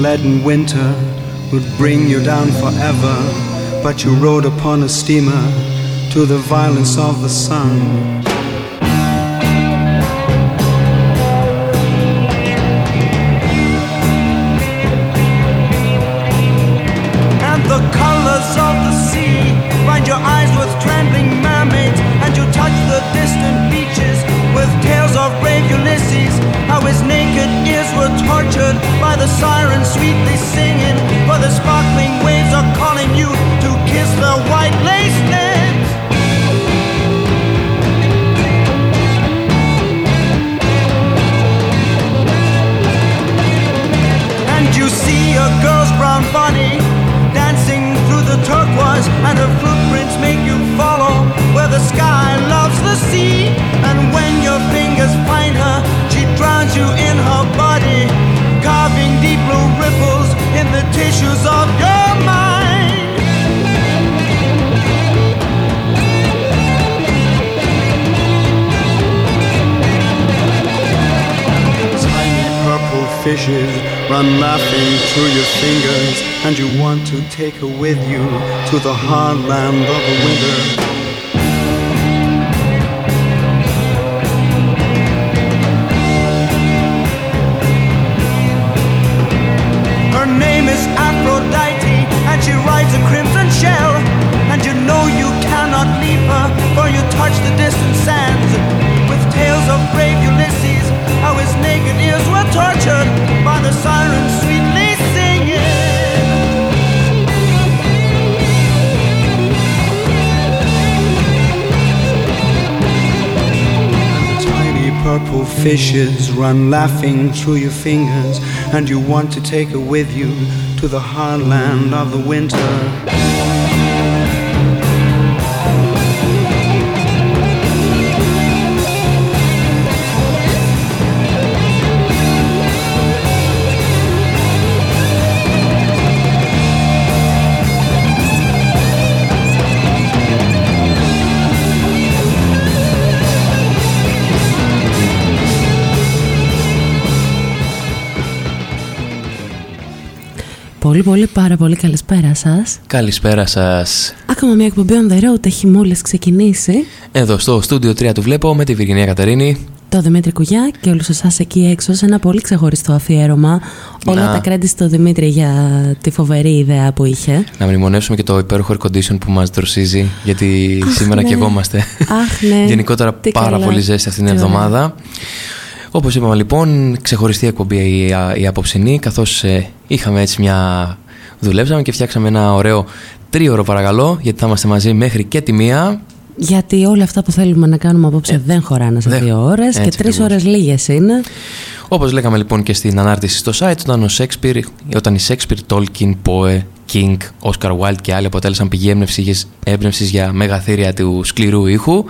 leaden winter would bring you down forever, but you rode upon a steamer to the violence of the sun. You in her body carving deep blue ripples in the tissues of your mind. Tiny purple fishes run laughing through your fingers, and you want to take her with you to the hard land of the winter. Fishes run laughing through your fingers, and you want to take her with you to the hard land of the winter. Πολύ πολύ πάρα πολύ καλησπέρα σας. Καλησπέρα σας. Ακόμα μια εκπομπή on the road έχει μόλις ξεκινήσει. Εδώ στο στούντιο 3 του βλέπω με τη Βυργινία Κατερίνη. Το Δημήτρη Κουγιά και όλους εσάς εκεί έξω σε ένα πολύ ξεχωριστό αφιέρωμα. Όλα τα credits στο Δημήτρη για τη φοβερή ιδέα που είχε. Να μνημονεύσουμε και το υπέροχο air condition που μας δροσίζει Γιατί σήμερα ναι. και εγώ είμαστε Αχ, ναι. Γενικότερα πάρα πολύ ζέστη αυτήν την εβδομάδα όπως είπαμε λοιπόν, ξεχωριστή εκπομπή η, η απόψινή, καθώς ε, είχαμε έτσι μια... δουλέψαμε και φτιάξαμε ένα ωραίο τρίωρο παρακαλώ, γιατί θα είμαστε μαζί μέχρι και τη μία. Γιατί όλα αυτά που θέλουμε να κάνουμε απόψε ε, δεν χωράνε σε δύο ώρες και τρεις ώρες λίγες είναι. Όπως λέγαμε λοιπόν και στην ανάρτηση στο site, όταν, ο Shakespeare, όταν οι Shakespeare, Tolkien, Poe, King, Oscar Wilde και άλλοι αποτέλεσαν πηγή έμπνευσης για μεγαθύρια του σκληρού ήχου,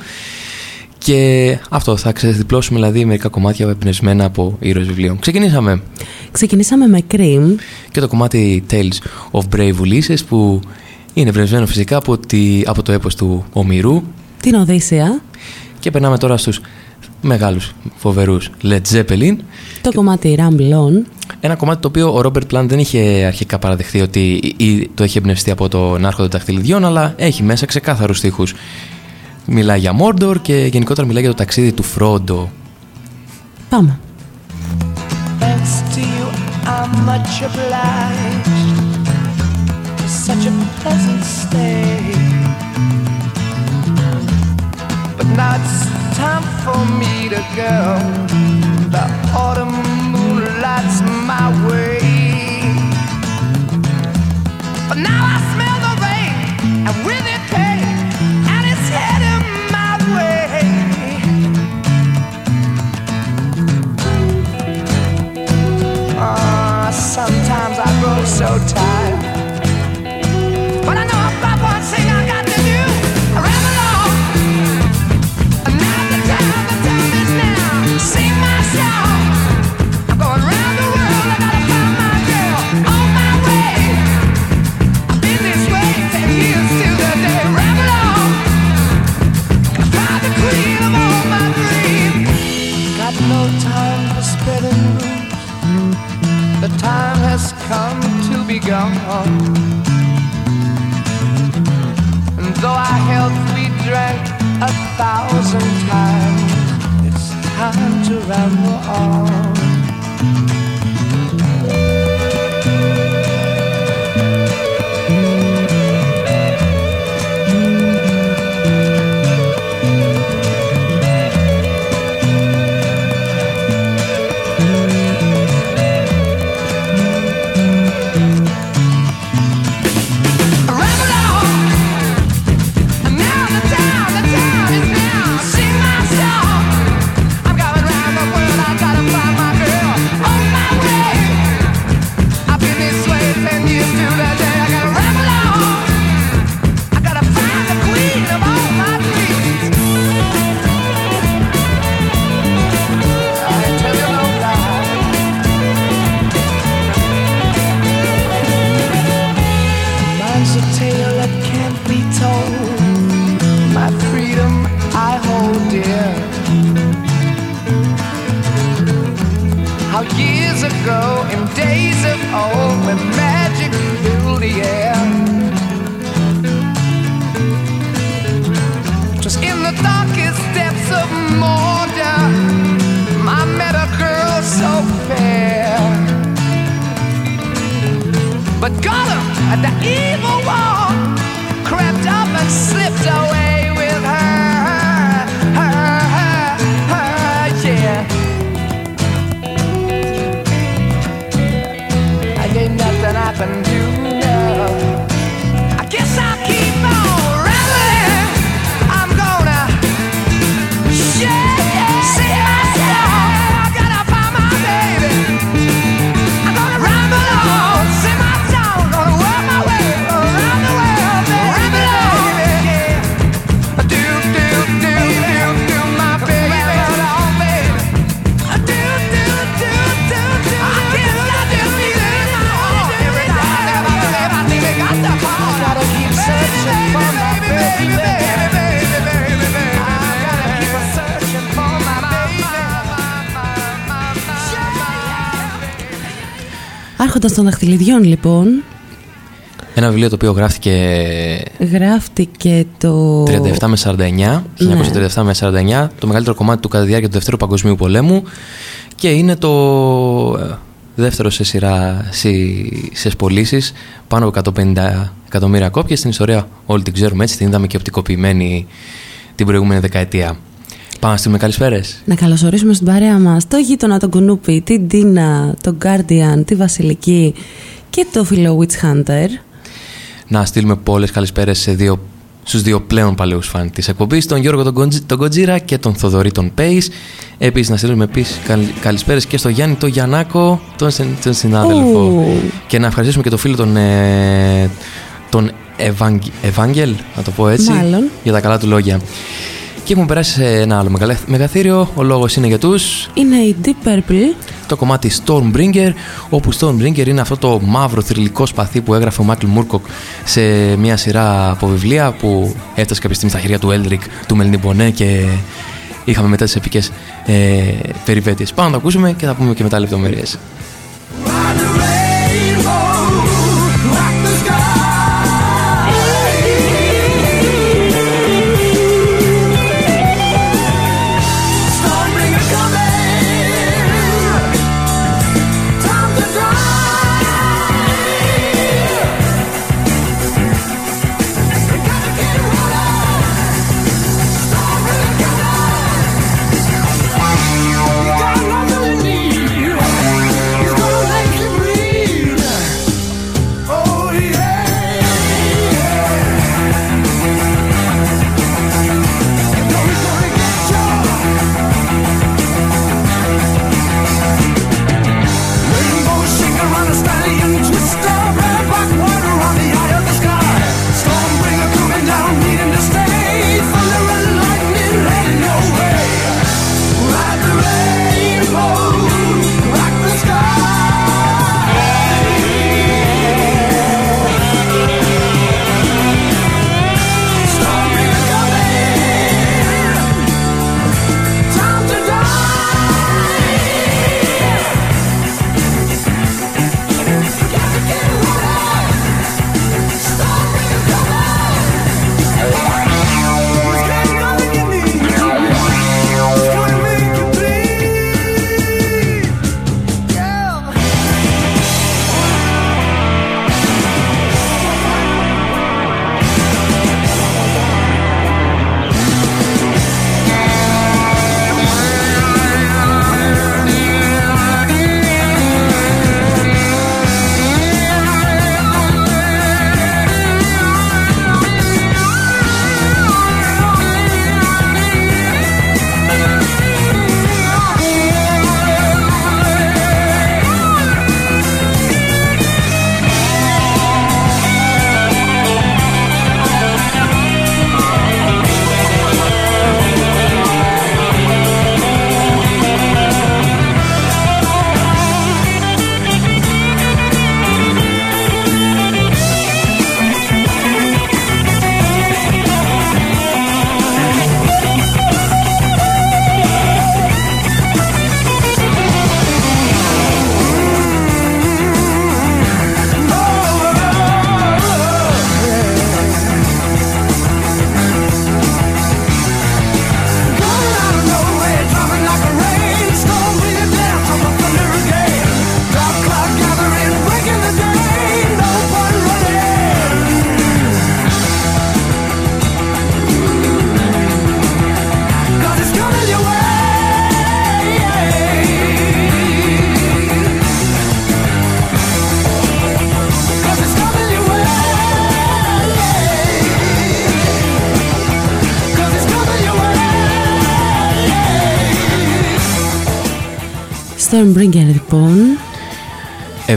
και αυτό θα ξεδιπλώσουμε δηλαδή μερικά κομμάτια εμπνευσμένα από ήρωες βιβλίων. Ξεκινήσαμε. Ξεκινήσαμε με Cream. Και το κομμάτι Tales of Brave Ulysses που είναι εμπνευσμένο φυσικά από, τη, από το έπος του Ομηρού. Την Οδύσσια. Και περνάμε τώρα στους μεγάλους φοβερούς Led Zeppelin. Το κομμάτι Ramble On. Ένα κομμάτι το οποίο ο Ρόμπερτ Πλάν δεν είχε αρχικά παραδεχθεί ότι το έχει εμπνευστεί από τον Άρχοντα Ταχτυλιδιών, αλλά έχει μέσα ξεκάθαρους στίχους Μιλάει για Μόρντορ και γενικότερα μιλάει για το ταξίδι του Φρόντο. Πάμε. such a pleasant stay. But now it's time for me to go. The autumn moonlight's my way. So tired. And though I health we drank a thousand times, it's time to ramble on. My. Άρχοντας των δαχτυλιδιών λοιπόν, Ένα βιβλίο το οποίο γράφτηκε γράφτηκε το... 37 με 49, 1937 με 49, το μεγαλύτερο κομμάτι του κατά τη διάρκεια του Δευτέρου Παγκοσμίου Πολέμου και είναι το ε, δεύτερο σε σειρά σε πωλήσεις, πάνω από 150 εκατομμύρια κόπια. Στην ιστορία όλη την ξέρουμε έτσι, την είδαμε και οπτικοποιημένη την προηγούμενη δεκαετία. Πάμε να στείλουμε καλησπέρες. Να καλωσορίσουμε στην παρέα μας το γείτονα τον Κουνούπι, την Τίνα, τον Guardian, τη Βασιλική και το φίλο Witch Hunter. Να στείλουμε πολλές καλησπέρες σε δύο, στους δύο πλέον παλαιούς φαν της εκπομπής, τον Γιώργο τον, Κοντζ- τον Κοντζίρα και τον Θοδωρή τον Πέις. Επίσης να στείλουμε επίσης καλ- καλησπέρες και στον Γιάννη τον Γιαννάκο, τον, συν- τον συνάδελφο. Ου. Και να ευχαριστήσουμε και τον φίλο τον, ε, τον Ευάγγ, Ευάγγελ, να το πω έτσι, Μάλλον. για τα καλά του λόγια. Και έχουμε περάσει σε ένα άλλο μεγαλε- μεγαθύριο, ο λόγος είναι για τους Είναι η Deep Purple. το κομμάτι Stormbringer, όπου Stormbringer είναι αυτό το μαύρο θρυλικό σπαθί που έγραφε ο Μάικλ Μούρκοκ σε μια σειρά από βιβλία που έφτασε κάποια στιγμή στα χέρια του Elric, του Μελνιμπονέ και είχαμε μετά τις επικές ε, περιπέτειες. Πάμε να το ακούσουμε και θα πούμε και μετά λεπτομέρειες.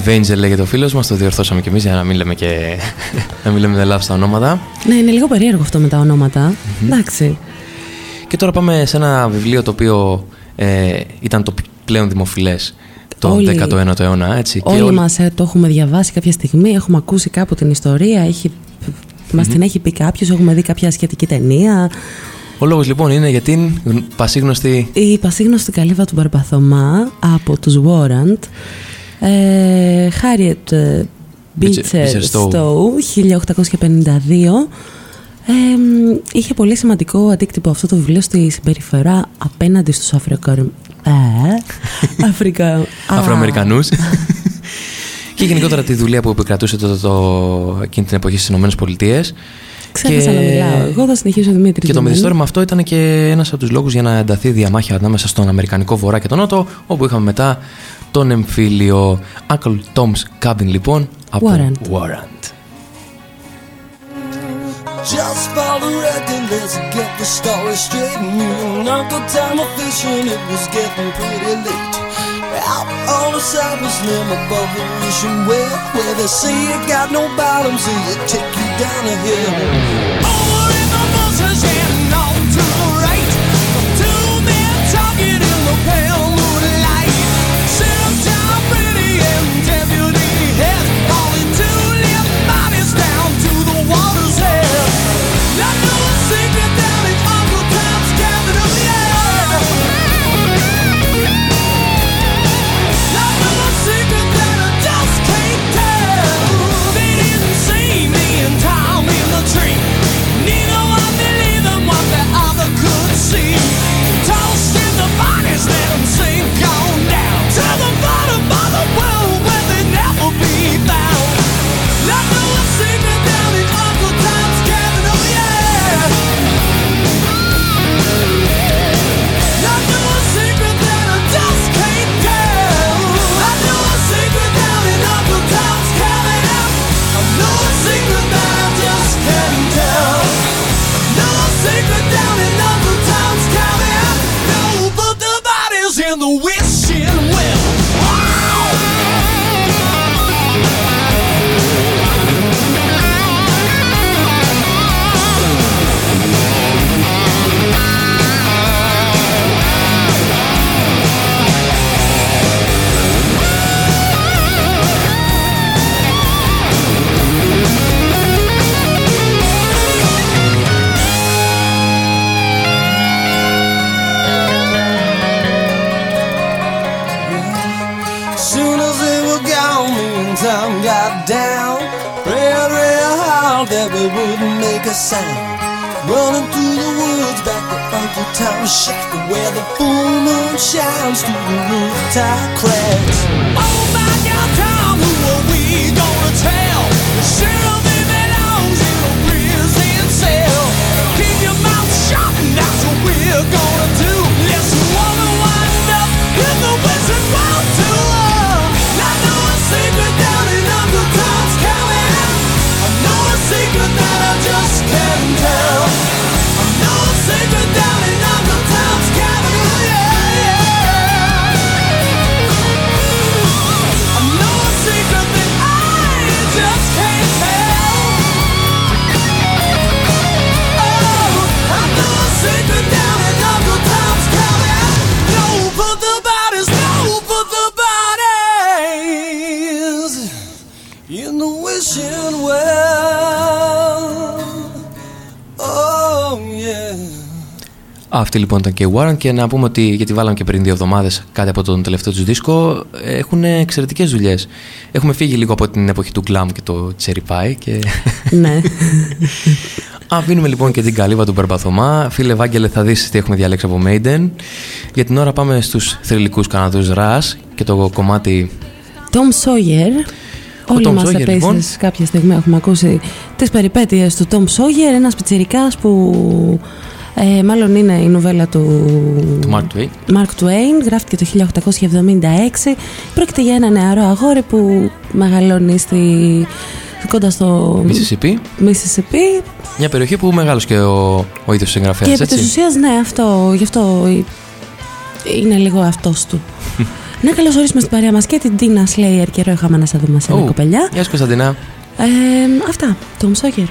Avenger λέγεται ο φίλο μας, το διορθώσαμε κι εμείς για να μην λέμε και. να μην λέμε λάθος τα ονόματα. Ναι, είναι λίγο περίεργο αυτό με τα ονοματα Εντάξει. Και τώρα πάμε σε ένα βιβλίο το οποίο ε, ήταν το πλέον δημοφιλές το Όλοι- 19ο αιώνα. Έτσι. Όλοι όλοι- μας ε, το έχουμε διαβάσει κάποια στιγμή, έχουμε ακούσει κάπου την ιστορία, έχει, μας την έχει πει κάποιος, έχουμε δει κάποια σχετική ταινία. Ο λόγος λοιπόν είναι για την γν- πασίγνωστη. Η πασίγνωστη καλύβα του Μπαρμπαθωμά από τους Warrant, ε, Harriet ε, Beecher- Beecher Beecher Stowe. Stowe, 1852. Ε, μ, είχε πολύ σημαντικό αντίκτυπο αυτό το βιβλίο στη συμπεριφορά απέναντι στους Αφρικαρ... Ε, Αφρικα... Α. Αφροαμερικανούς. και γενικότερα τη δουλεία που επικρατούσε το, το, εκείνη την εποχή στις ΗΠΑ. Ξέχασα να μιλάω. Εγώ θα συνεχίσω Δημήτρη. Και το Δημήτρη. μυθιστόρημα αυτό ήταν και ένας από τους λόγους για να ενταθεί διαμάχη ανάμεσα στον Αμερικανικό Βορρά και τον Νότο, όπου είχαμε μετά τον εμφύλιο Uncle Tom's Cabin, λοιπόν, από Warrant. Warrant. Just for the record, let's get the story straight. Me and Uncle Tom were fishing, it was getting pretty late. Out on the cypress limb above the ocean well, where they say you got no bottom, so you take you down a hill. Not a secret sound. Running through the woods back to Uncle Tom's shack where the full moon shines through the rooftop cracks. Oh my God, Tom, who are we gonna tell? Sheriff, he belongs in a prison cell. Keep your mouth shut, and that's what we're gonna do. Let's wanna wind up in the wizard world too. I know a secret Αυτή λοιπόν ήταν και η Warren και να πούμε ότι γιατί βάλαμε και πριν δύο εβδομάδες κάτι από τον τελευταίο τους δίσκο έχουν εξαιρετικές δουλειές. Έχουμε φύγει λίγο από την εποχή του glam και το cherry pie και ναι. αφήνουμε λοιπόν και την καλύβα του Περπαθωμά. Φίλε Ευάγγελε θα δεις τι έχουμε διαλέξει από Maiden. Για την ώρα πάμε στους θρηλυκούς Καναδούς Ras και το κομμάτι Tom Sawyer. Όλοι Tom μας Sawyer, επίσης λοιπόν. κάποια στιγμή έχουμε ακούσει τις περιπέτειες του Tom Sawyer, ένας πιτσιρικάς που ε, μάλλον είναι η νοβέλα του, του Mark Twain. Mark Twain, γράφτηκε το 1876. Πρόκειται για ένα νεαρό αγόρι που μεγαλώνει στη, κοντά στο Mississippi. Mississippi Μια περιοχή που μεγάλος και ο, ο ίδιος και συγγραφέας, επί της έτσι. ουσίας ναι αυτό, γι' αυτό είναι λίγο αυτός του. Να καλωσορίσουμε στην παρέα μας και την Τίνα Σλέιερ. Καιρό είχαμε να σε δούμε σε Ου, κοπελιά. Γεια σου Κωνσταντινά. Ε, αυτά. Tom Sawyer.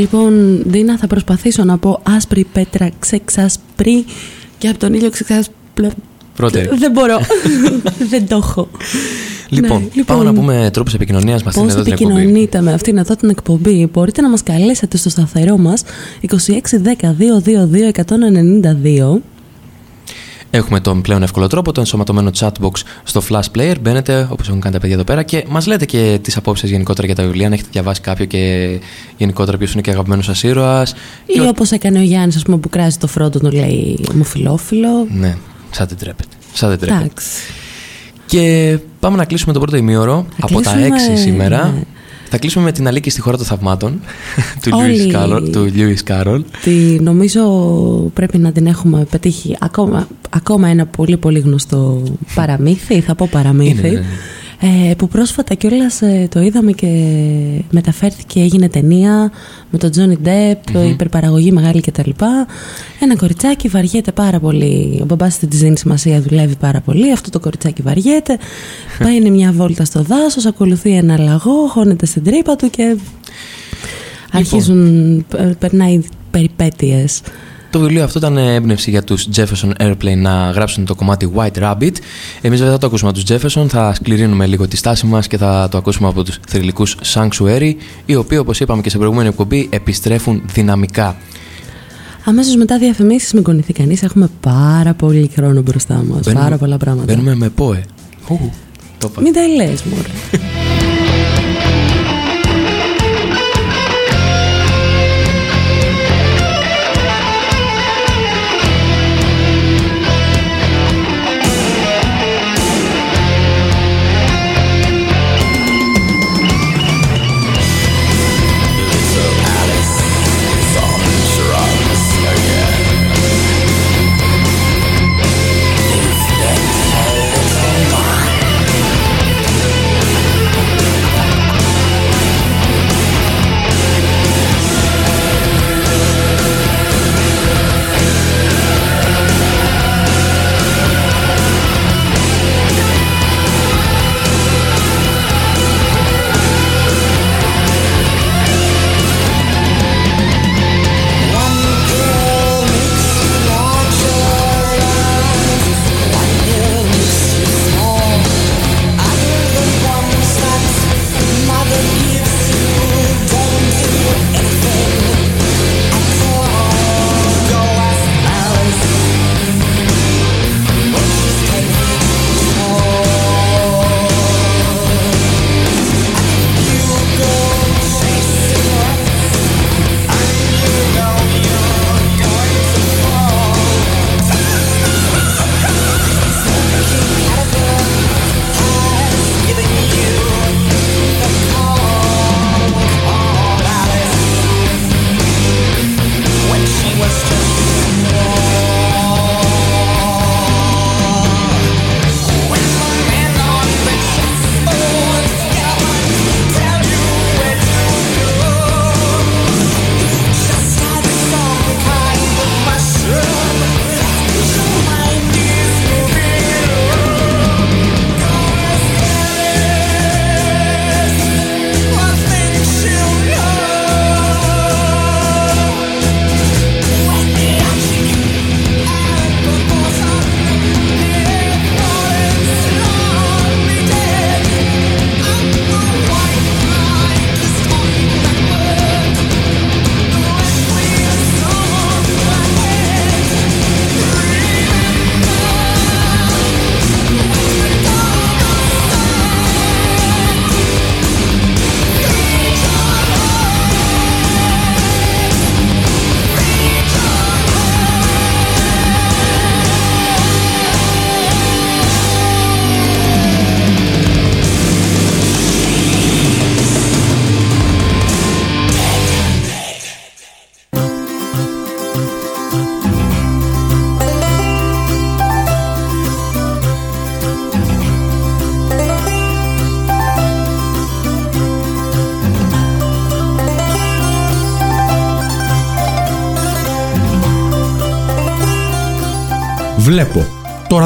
Λοιπόν, Δίνα, θα προσπαθήσω να πω άσπρη πέτρα ξεξασπρή και από τον ήλιο ξεξασπρή. Πρώτερη. Δεν μπορώ. Δεν το έχω. Λοιπόν, Ναι, λοιπόν, πάμε να πούμε τρόπους επικοινωνίας μας στην Πώς εδώ την εκπομπή. επικοινωνείτε με αυτήν εδώ την εκπομπή, μπορείτε να μας καλέσετε στο σταθερό μας 2610-222-192. Έχουμε τον πλέον εύκολο τρόπο, το ενσωματωμένο chatbox στο Flash Player. Μπαίνετε, όπως έχουν κάνει τα παιδιά εδώ πέρα, και μας λέτε και τις απόψεις γενικότερα για τα βιβλία. Αν έχετε διαβάσει κάποιο και γενικότερα ποιος είναι και αγαπημένος σας ήρωας. Ή όπως έκανε ο Γιάννης, ας πούμε, που κράζει το φρόντο, τον λέει ομοφιλόφιλο. Ναι, σαν δεν τρέπεται. Σαν δεν τρέπεται. Εντάξει. Και πάμε να κλείσουμε το πρώτο ημίωρο από τα κλείσουμε, 6 σήμερα. ναι. Θα κλείσουμε με την Αλίκη στη χώρα των θαυμάτων του Όλοι. Lewis Carroll. Του Lewis Carroll. Τη, νομίζω πρέπει να την έχουμε πετύχει ακόμα, ακόμα ένα πολύ πολύ γνωστό παραμύθι, θα πω παραμύθι. Είναι, ναι. Ε, που πρόσφατα κιόλας ε, το είδαμε και μεταφέρθηκε, έγινε ταινία με τον Τζόνι Ντεπ, υπερπαραγωγή μεγάλη κτλ. Ένα κοριτσάκι βαριέται πάρα πολύ. Ο μπαμπάς δεν τη δίνει σημασία, δουλεύει πάρα πολύ. Αυτό το κοριτσάκι βαριέται. Πάει είναι μια βόλτα στο δάσος, ακολουθεί ένα λαγό, χώνεται στην τρύπα του και αρχίζουν, ε, περνάει περιπέτειες. Το βιβλίο αυτό ήταν έμπνευση για τους Jefferson Airplane να γράψουν το κομμάτι White Rabbit. Εμείς βέβαια θα το ακούσουμε από τους Jefferson, θα σκληρύνουμε λίγο τη στάση μας και θα το ακούσουμε από τους θρηλυκούς Sanctuary, οι οποίοι όπως είπαμε και σε προηγούμενη εκπομπή επιστρέφουν δυναμικά. Αμέσως μετά διαφημίσεις με κονηθεί κανείς, έχουμε πάρα πολύ χρόνο μπροστά μας, Μπαίνουμε- πάρα πολλά πράγματα. Μπαίνουμε με ΠΟΕ. Ου, το είπα. Μην τα λες μωρέ.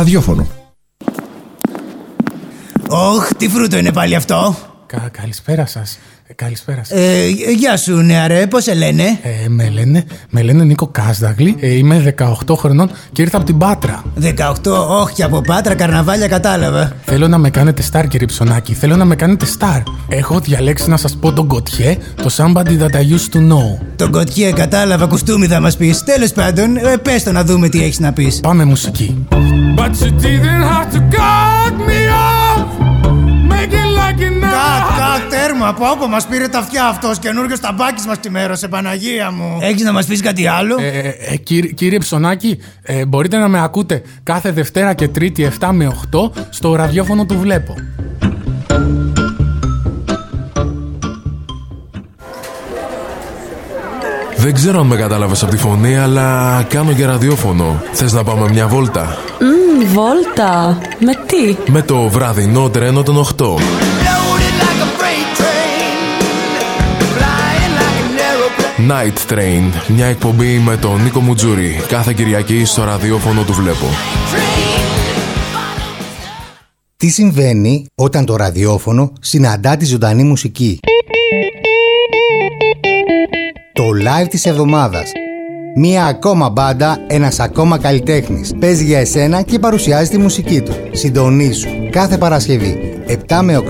ραδιόφωνο. Ωχ, τι φρούτο είναι πάλι αυτό. Κα, καλησπέρα σας. Καλησπέρα σας. Ε, γεια σου, νεαρέ, πώς σε λένε; Ε, με, λένε, με λένε Νίκο Κάσδαγλη. Ε, είμαι 18 χρονών και ήρθα από την Πάτρα. 18, όχι από πάτρα, καρναβάλια κατάλαβα. Θέλω να με κάνετε star, κύριε Ψωνάκη. Θέλω να με κάνετε star. Έχω διαλέξει να σας πω τον Κοτιέ, το somebody that I used to know. Τον κοτιέ, κατάλαβα, κουστούμι θα μας πεις. Τέλος πάντων, ε, πες το να δούμε τι έχεις να πεις. Πάμε μουσική. But you didn't have to cut me off. Make it like you Κατ, κατ, τέρμα, από όπου μας πήρε τα αυτιά αυτός καινούριο ταμπάκι μας τη μέρα, σε Παναγία μου. Έχεις να μας πεις κάτι άλλο; Ε, ε, ε, κύριε, κύριε Ψωνάκη, ε, μπορείτε να με ακούτε κάθε Δευτέρα και Τρίτη 7 με 8 στο ραδιόφωνο του Βλέπω. Δεν ξέρω αν με κατάλαβες από τη φωνή, αλλά κάνω και ραδιόφωνο. Θες να πάμε μια βόλτα; Μμμ, βόλτα. Με τι; Με το βραδινό τρένο των 8. Night Train, μια εκπομπή με τον Νίκο Μουτζούρι. Κάθε Κυριακή στο ραδιόφωνο του βλέπω. Τι συμβαίνει όταν το ραδιόφωνο συναντά τη ζωντανή μουσική; Το live της εβδομάδας. Μία ακόμα μπάντα, ένας ακόμα καλλιτέχνης. Παίζει για εσένα και παρουσιάζει τη μουσική του. Συντονίσου κάθε Παρασκευή 7 με 8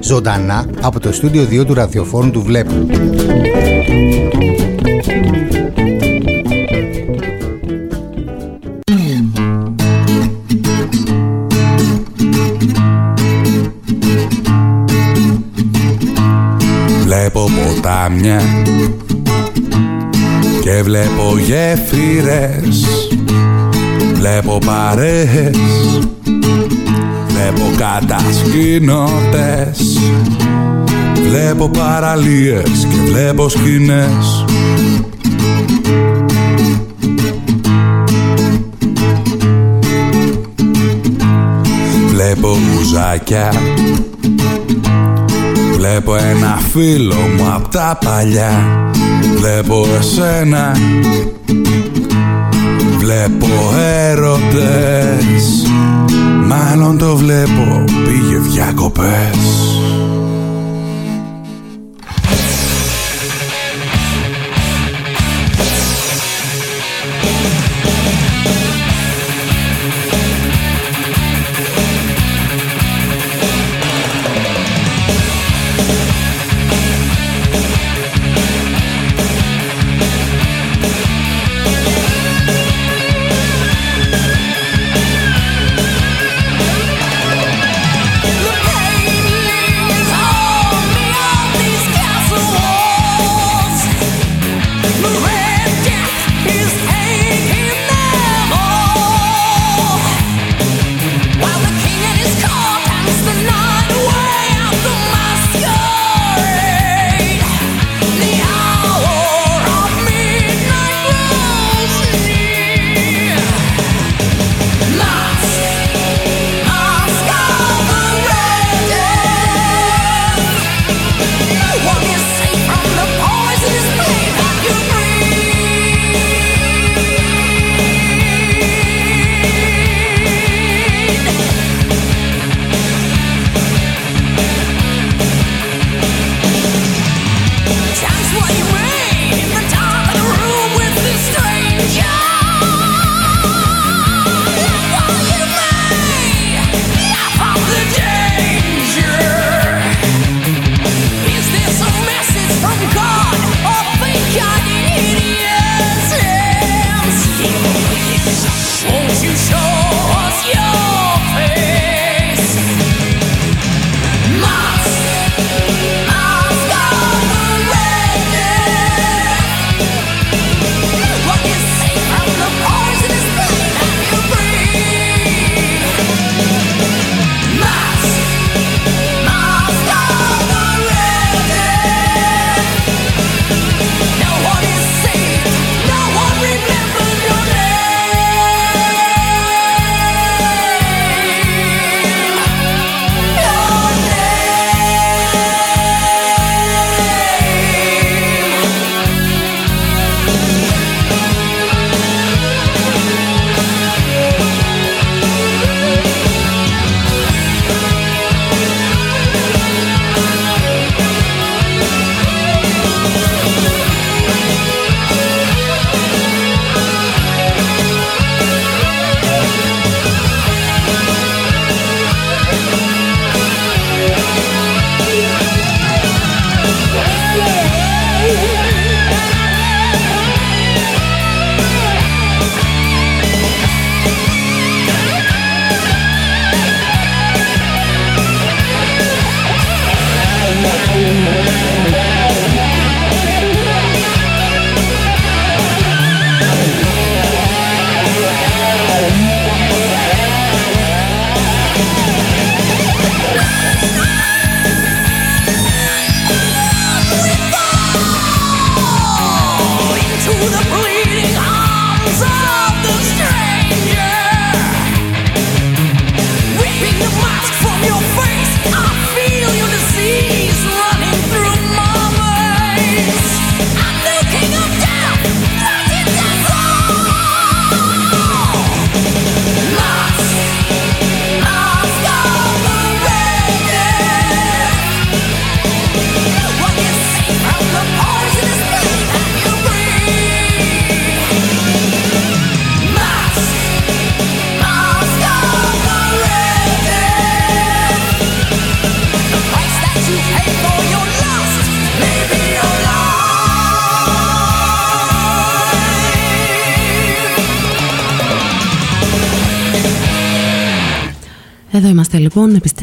ζωντανά από το στούντιο 2 του ραδιοφόρου του Βλέπου. Ποτάμια και βλέπω γέφυρες Βλέπω παρέες Βλέπω κατασκήνωτες Βλέπω παραλίες και βλέπω σκηνές. Βλέπω μπουζάκια Βλέπω ένα φίλο μου απ' τα παλιά. Βλέπω εσένα. Βλέπω έρωτες. Μάλλον το βλέπω πήγε διακοπές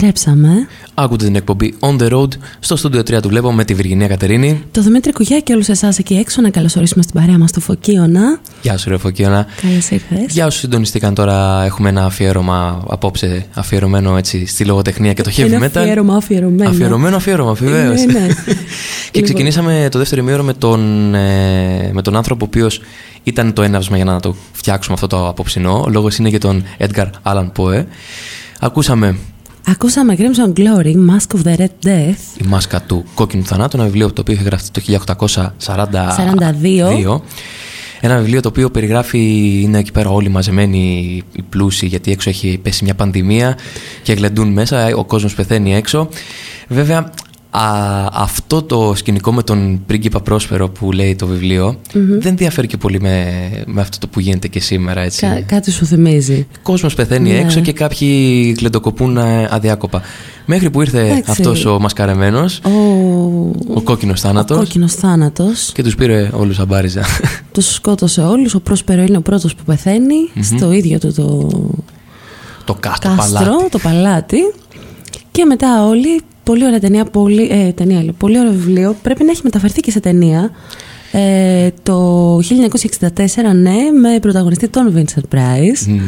επιστρέψαμε. Άκουτε την εκπομπή On the Road στο στούντιο 3 του Βλέπω με τη Βυργινία Κατερίνη. Το Δημήτρη Κουγιά και όλους εσάς εκεί έξω να καλωσορίσουμε στην παρέα μας στο Φωκίωνα. Γεια σου, ρε Φωκίωνα. Καλώ ήρθες. Για όσου συντονιστήκαν τώρα, έχουμε ένα αφιέρωμα απόψε αφιερωμένο έτσι στη λογοτεχνία και το heavy Ένα metal. αφιέρωμα, αφιερωμένο. Αφιερωμένο, αφιέρωμα, βεβαίω. Ναι, ναι. και ξεκινήσαμε το δεύτερο ημίωρο με τον, ε, με τον άνθρωπο ο οποίος ήταν το έναυσμα για να το φτιάξουμε αυτό το απόψινό. Ο λόγος είναι για τον Edgar Allan Poe. Ακούσαμε Ακούσαμε Crimson Glory, Mask of the Red Death. η μάσκα του κόκκινου θανάτου, ένα βιβλίο το οποίο είχε γραφτεί το 1842. Ένα βιβλίο το οποίο περιγράφει, είναι εκεί πέρα όλοι μαζεμένοι οι πλούσιοι, γιατί έξω έχει πέσει μια πανδημία και γλεντούν μέσα, ο κόσμος πεθαίνει έξω. Βέβαια, α, αυτό το σκηνικό με τον πρίγκιπα πρόσφαιρο που λέει το βιβλιο δεν διαφέρει και πολύ με, με αυτό το που γίνεται και σήμερα. Έτσι. Κα- κάτι σου θυμίζει. Κόσμος πεθαίνει Ναι. έξω και κάποιοι γλεντοκοπούν ε, αδιάκοπα. Μέχρι που ήρθε Εντάξει. αυτός ο μασκαρεμένος, Ο, ο κόκκινος θάνατος κόκκινος θάνατος και τους πήρε όλους αμπάριζα. τους σκότωσε όλους. Ο Πρόσπερο είναι ο πρώτος που πεθαίνει στο ίδιο του το το κάστρο, κάστρο, παλάτι. το παλάτι. Και μετά όλοι, πολύ ωραία ταινία, πολύ, ε, ταινία λέω, πολύ ωραίο βιβλίο. Πρέπει να έχει μεταφερθεί και σε ταινία. Ε, το 1964, ναι, με πρωταγωνιστή τον Vincent Price. Μμμ.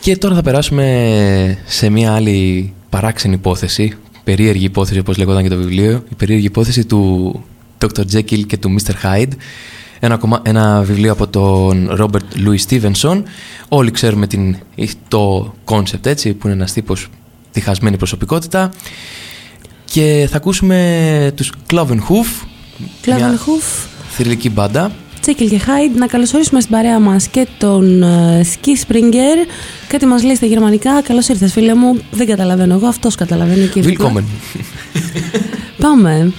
και τώρα θα περάσουμε σε μια άλλη παράξενη υπόθεση, περίεργη υπόθεση όπως λεγόταν και το βιβλίο, η περίεργη υπόθεση του Dr. Jekyll και του Mr. Hyde. Ένα, κομμα- ένα βιβλίο από τον Robert Louis Stevenson. Όλοι ξέρουμε την, το concept έτσι, που είναι ένας τύπος διχασμένη προσωπικότητα. Και θα ακούσουμε τους Cloven Hoof, μια Κλάβενχουφ, θρηλυκή μπάντα. Τσέκιλ και Χάιντ, να καλωσορίσουμε στην παρέα μας και τον ε, Σκι Σπρίγκερ. Κάτι μας λέει στα γερμανικά. Καλώς ήρθες φίλε μου. Δεν καταλαβαίνω εγώ, αυτός καταλαβαίνει και Willkommen. Πάμε.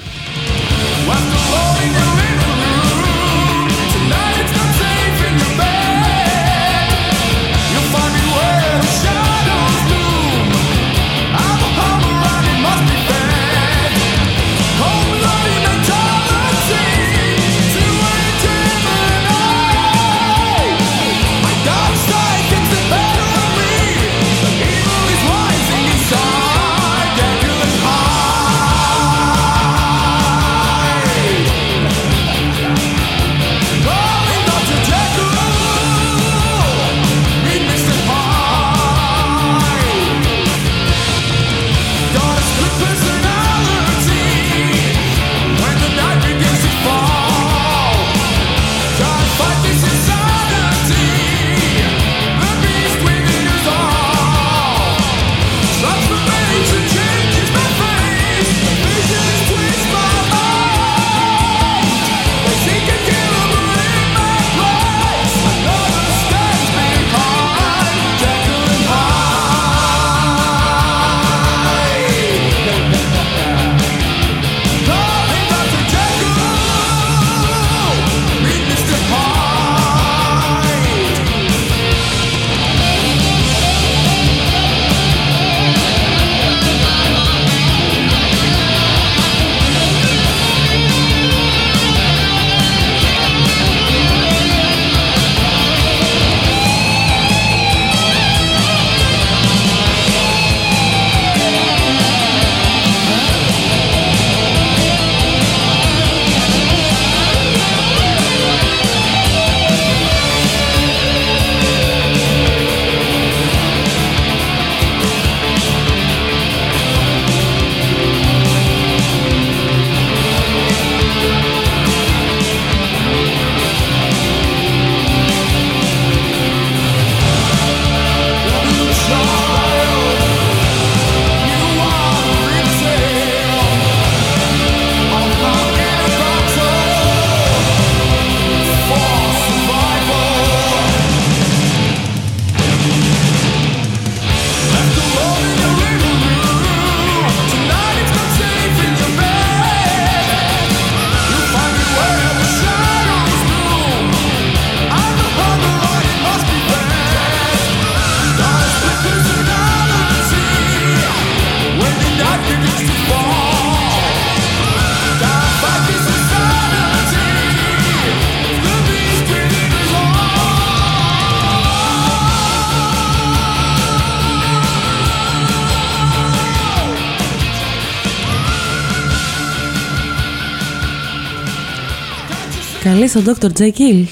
Καλή στον Dr. Jekyll.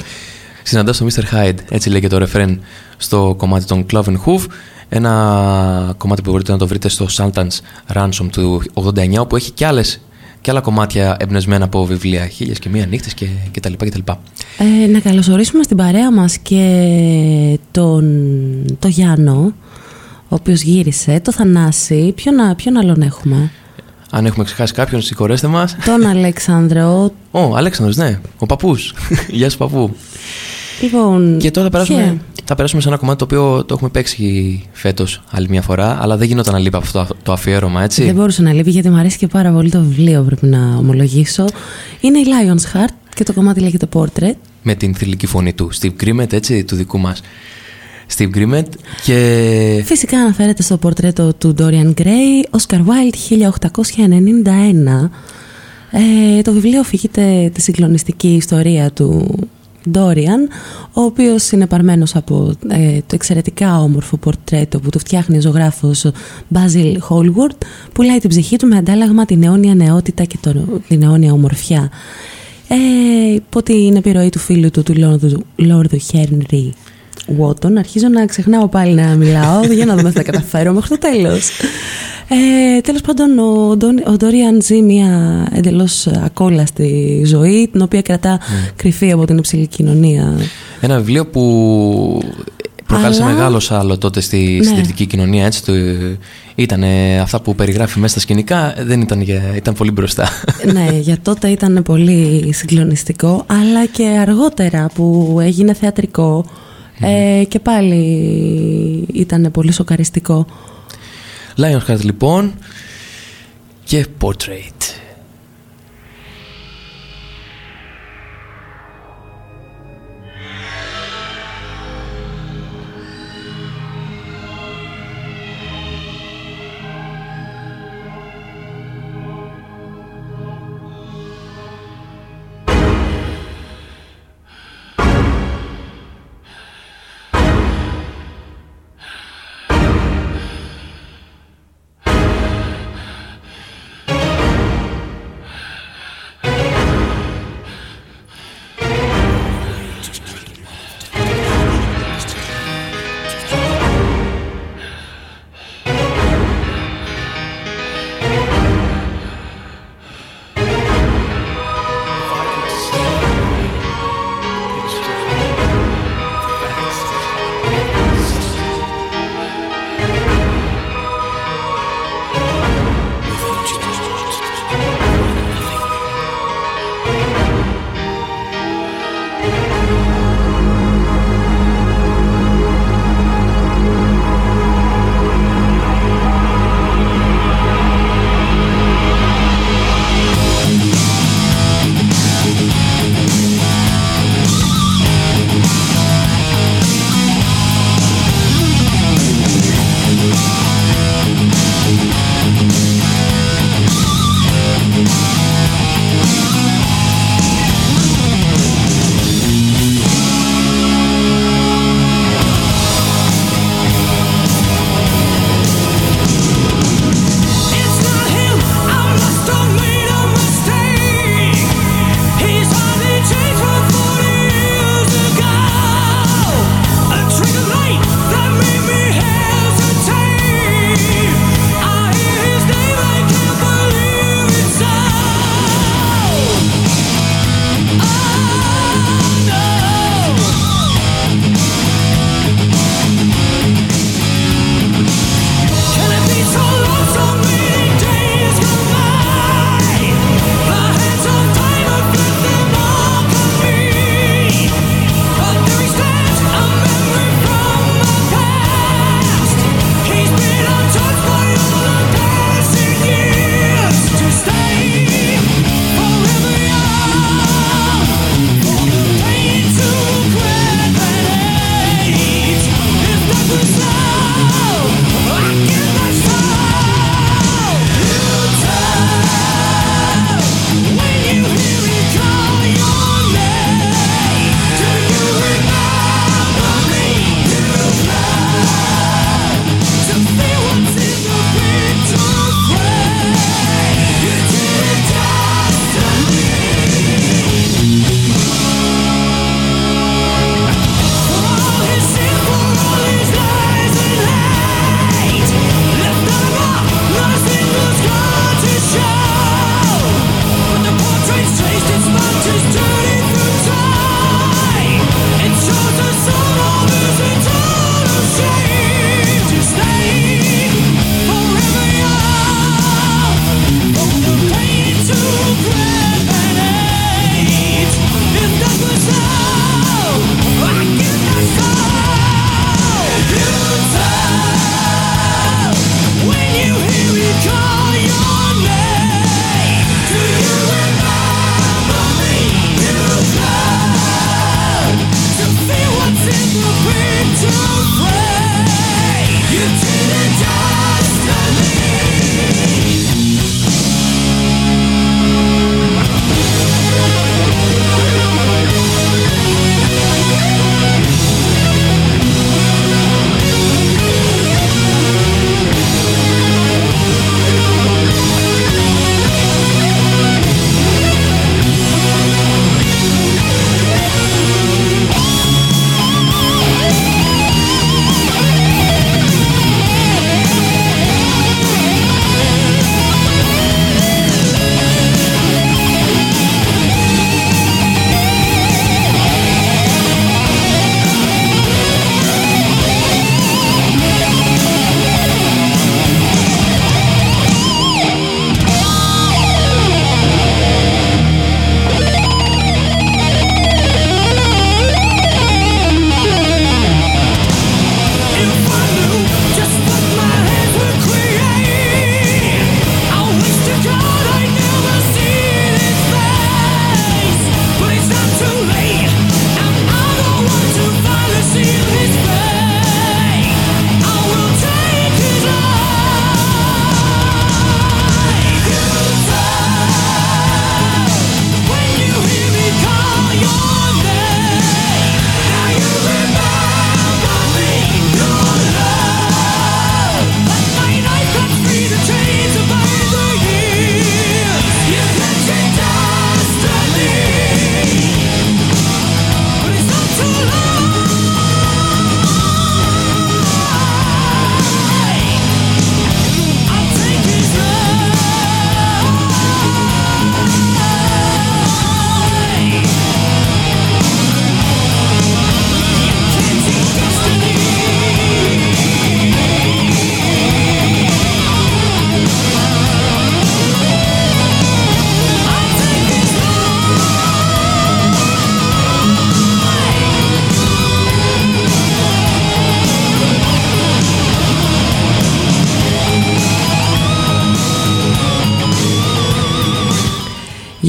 Συναντάς τον Mr. Hyde, έτσι λέει και το ρεφρέν στο κομμάτι των Cloven Hoof. Ένα κομμάτι που μπορείτε να το βρείτε στο Sultan's Ransom του 89, όπου έχει και, άλλες, και άλλα κομμάτια εμπνευσμένα από βιβλία. Χίλιες και μία νύχτες και, και τα λοιπά και τα λοιπά. Ε, να καλωσορίσουμε στην παρέα μας και τον το Γιάννο, ο οποίος γύρισε, το Θανάση. Ποιον, α- ποιον άλλον έχουμε; Αν έχουμε ξεχάσει κάποιον, συγχωρέστε μας. Τον Αλέξανδρο. Ω, Αλέξανδρος, ναι. Ο παππούς. Γεια σου, παππού. Λοιπόν, Και τώρα θα περάσουμε, και- θα περάσουμε σε ένα κομμάτι το οποίο το έχουμε παίξει φέτος άλλη μια φορά, αλλά δεν γινόταν να λείπει από αυτό το αφιέρωμα, έτσι. Δεν μπορούσε να λείπει γιατί μου αρέσει και πάρα πολύ το βιβλίο, πρέπει να ομολογήσω. Είναι η Lion's Heart και το κομμάτι λέγεται Portrait. Με την θηλυκή φωνή του. Steve Grimmett, έτσι, του δικού μας. Steve Grimmett και. Φυσικά αναφέρεται στο πορτρέτο του Dorian Gray, Oscar Wilde 1891. Ε, το βιβλίο φύγεται τη συγκλονιστική ιστορία του Dorian, ο οποίος είναι παρμένος από ε, το εξαιρετικά όμορφο πορτρέτο που του φτιάχνει ο ζωγράφος Basil Hallward, πουλάει την ψυχή του με αντάλλαγμα την αιώνια νεότητα και το, την αιώνια ομορφιά. Ε, υπό την επιρροή του φίλου του, του Λόρδου, Λόρδου Henry Wotton, αρχίζω να ξεχνάω πάλι να μιλάω, για να δούμε αν θα τα καταφέρω μέχρι το τέλος. Ε, τέλος πάντων, ο, Ντόν- ο Ντόριαν ζει μια εντελώς ακόλαστη ζωή, την οποία κρατά κρυφή από την υψηλή κοινωνία. Ένα βιβλίο που προκάλεσε Αλλά- μεγάλο άλλο τότε στη Ναι. συντηρητική κοινωνία. Έτσι, το, ήταν αυτά που περιγράφει μέσα στα σκηνικά, δεν ήταν, για, ήταν πολύ μπροστά. ναι, για τότε ήταν πολύ συγκλονιστικό, αλλά και αργότερα που έγινε θεατρικό ε, και πάλι ήταν πολύ σοκαριστικό. Lionheart λοιπόν και Portrait.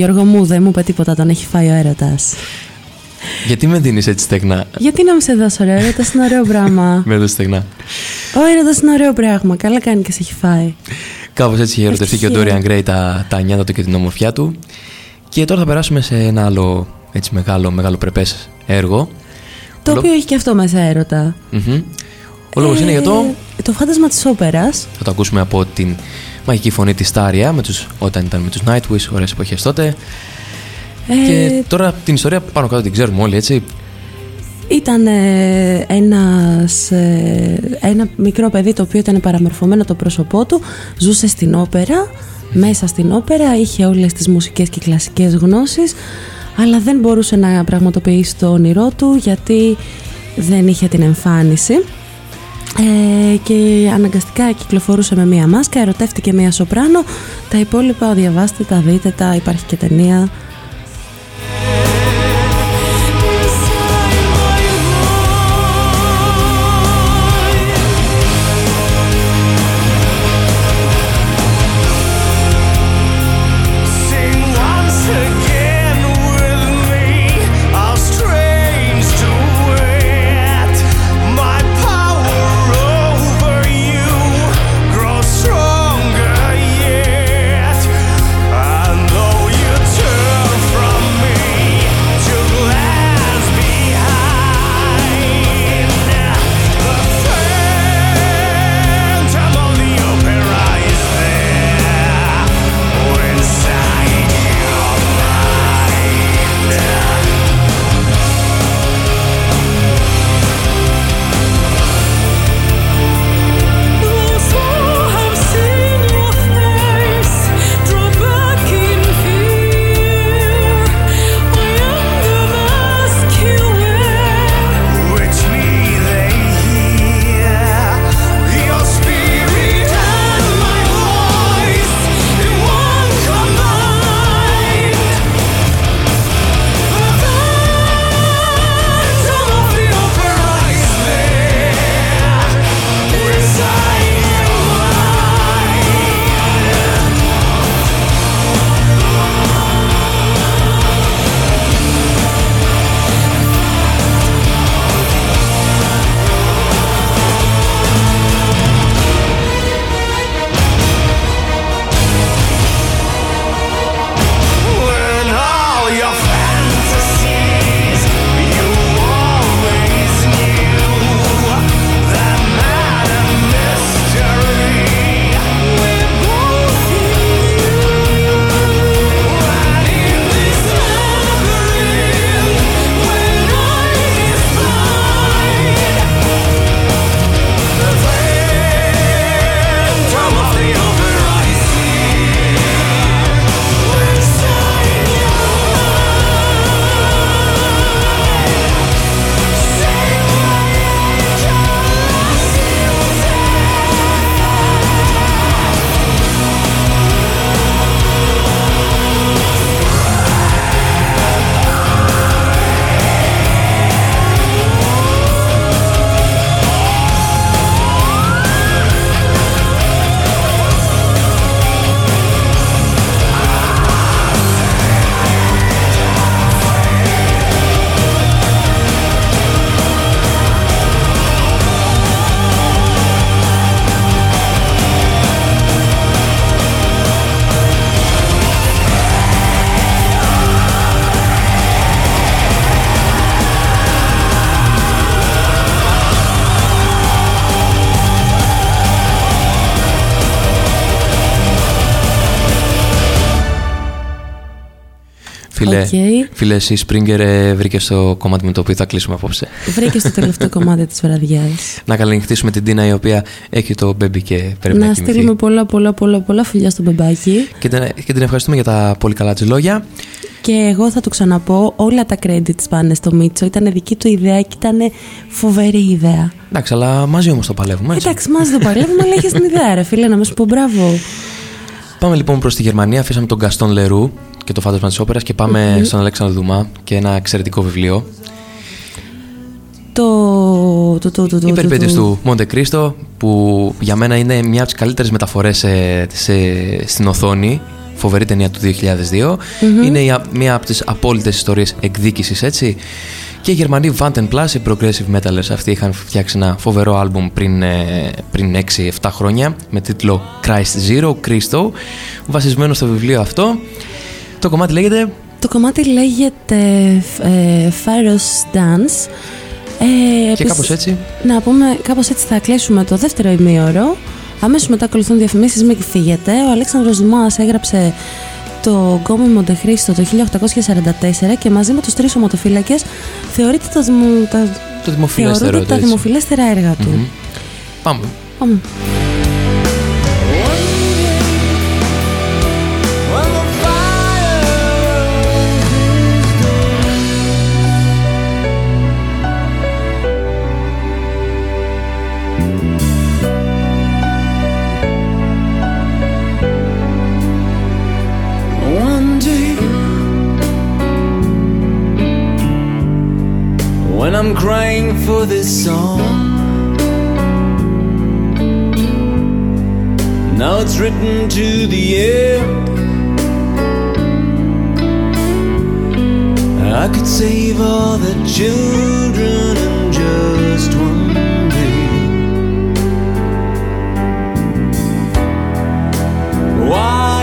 Γιώργο μου, δεν μου είπε τίποτα, τον έχει φάει ο έρωτας. Γιατί με δίνεις έτσι στεγνά; Γιατί να μην σε δώσω, ρε, έρωτας είναι ωραίο πράγμα. με έδωσε στεγνά. Ο έρωτας είναι ωραίο πράγμα. Καλά κάνει και σε έχει φάει. Κάπως έτσι είχε ερωτευτεί και ο Ευτυχία. Dorian Gray τα, τα νιάτα του και την ομορφιά του. Και τώρα θα περάσουμε σε ένα άλλο έτσι μεγάλο, μεγάλο πρεπές έργο. Το Λο- οποίο έχει και αυτό μέσα έρωτα. Μμμ. Ο λόγος είναι για το... Ε, Το φάντασμα της όπερας. Θα το ακούσουμε από την μαγική φωνή της Στάρια με τους, όταν ήταν με τους Nightwish, ωραίες εποχές τότε. Ε, Και τώρα την ιστορία πάνω κάτω την ξέρουμε όλοι, έτσι. Ήταν ε, ένας, ε, ένα μικρό παιδί το οποίο ήταν παραμορφωμένο το πρόσωπό του, ζούσε στην όπερα, μέσα στην όπερα, είχε όλες τις μουσικές και κλασικές γνώσεις, αλλά δεν μπορούσε να πραγματοποιήσει το όνειρό του γιατί δεν είχε την εμφάνιση. Ε, και αναγκαστικά κυκλοφορούσε με μία μάσκα, ερωτεύτηκε μία σοπράνο. Τα υπόλοιπα διαβάστε, τα δείτε τα, υπάρχει και ταινία. Φίλε, Οκ. φίλες εσύ Σπρίγκερ ε, βρήκε το κομμάτι με το οποίο θα κλείσουμε απόψε. Βρήκε στο τελευταίο κομμάτι της βραδιάς. να καληνυχτήσουμε την Τίνα η οποία έχει το μπέμπι και πρέπει να, να κοιμηθεί. στείλουμε πολλά πολλά πολλά πολλά φιλιά στο μπεμπάκι. Και, την, και την ευχαριστούμε για τα πολύ καλά της λόγια. Και εγώ θα το ξαναπώ, όλα τα credits πάνε στο Μίτσο. Ήταν δική του ιδέα και ήταν φοβερή ιδέα. Εντάξει, αλλά μαζί όμως το παλεύουμε. Έτσι. Εντάξει, μας το παλεύουμε, αλλά έχεις την ιδέα, ρε φίλε, να μου σου πω μπράβο. Πάμε λοιπόν προς τη Γερμανία. Αφήσαμε τον Γκαστόν Λερού και το φάντασμα της όπερας και παμε Μμμ. στον Αλέξανδρο Δουμά και ένα εξαιρετικό βιβλίο. Το. το, το, το, το Οι περιπέτειες το- του Μοντε Κρίστο που για μένα είναι μια από τις καλύτερες μεταφορές σε, σε- στην οθόνη. φοβερή ταινία του 2002. Είναι η- μία από τις απόλυτες ιστορίες εκδίκησης, έτσι. Και οι Γερμανοί Vanten Plus, οι progressive metalers αυτοί είχαν φτιάξει ένα φοβερό άλμπουμ πριν, ε, πριν 6-7 χρόνια με τίτλο Christ Zero, Christo, βασισμένο στο βιβλίο αυτό. Το κομμάτι λέγεται; Το κομμάτι λέγεται ε, Pharaoh's Dance. Ε, και επίσης, κάπως έτσι. Να πούμε, κάπως έτσι θα κλείσουμε το δεύτερο ημίωρο. Αμέσως μετά ακολουθούν διαφημίσεις, μην φύγετε. Ο Αλέξανδρος Δημάς έγραψε το Γκόμι Μοντεχρίστο το 1844 και μαζί με τους τρεις ομοτοφύλακες θεωρείται τα, δημο, τα, Το δημοφιλέστερο. θεωρούνται τα έτσι. δημοφιλέστερα έργα του. Μμμ. Πάμε. Πάμε. For this song, now it's written to the air. I could save all the children in just one day. Why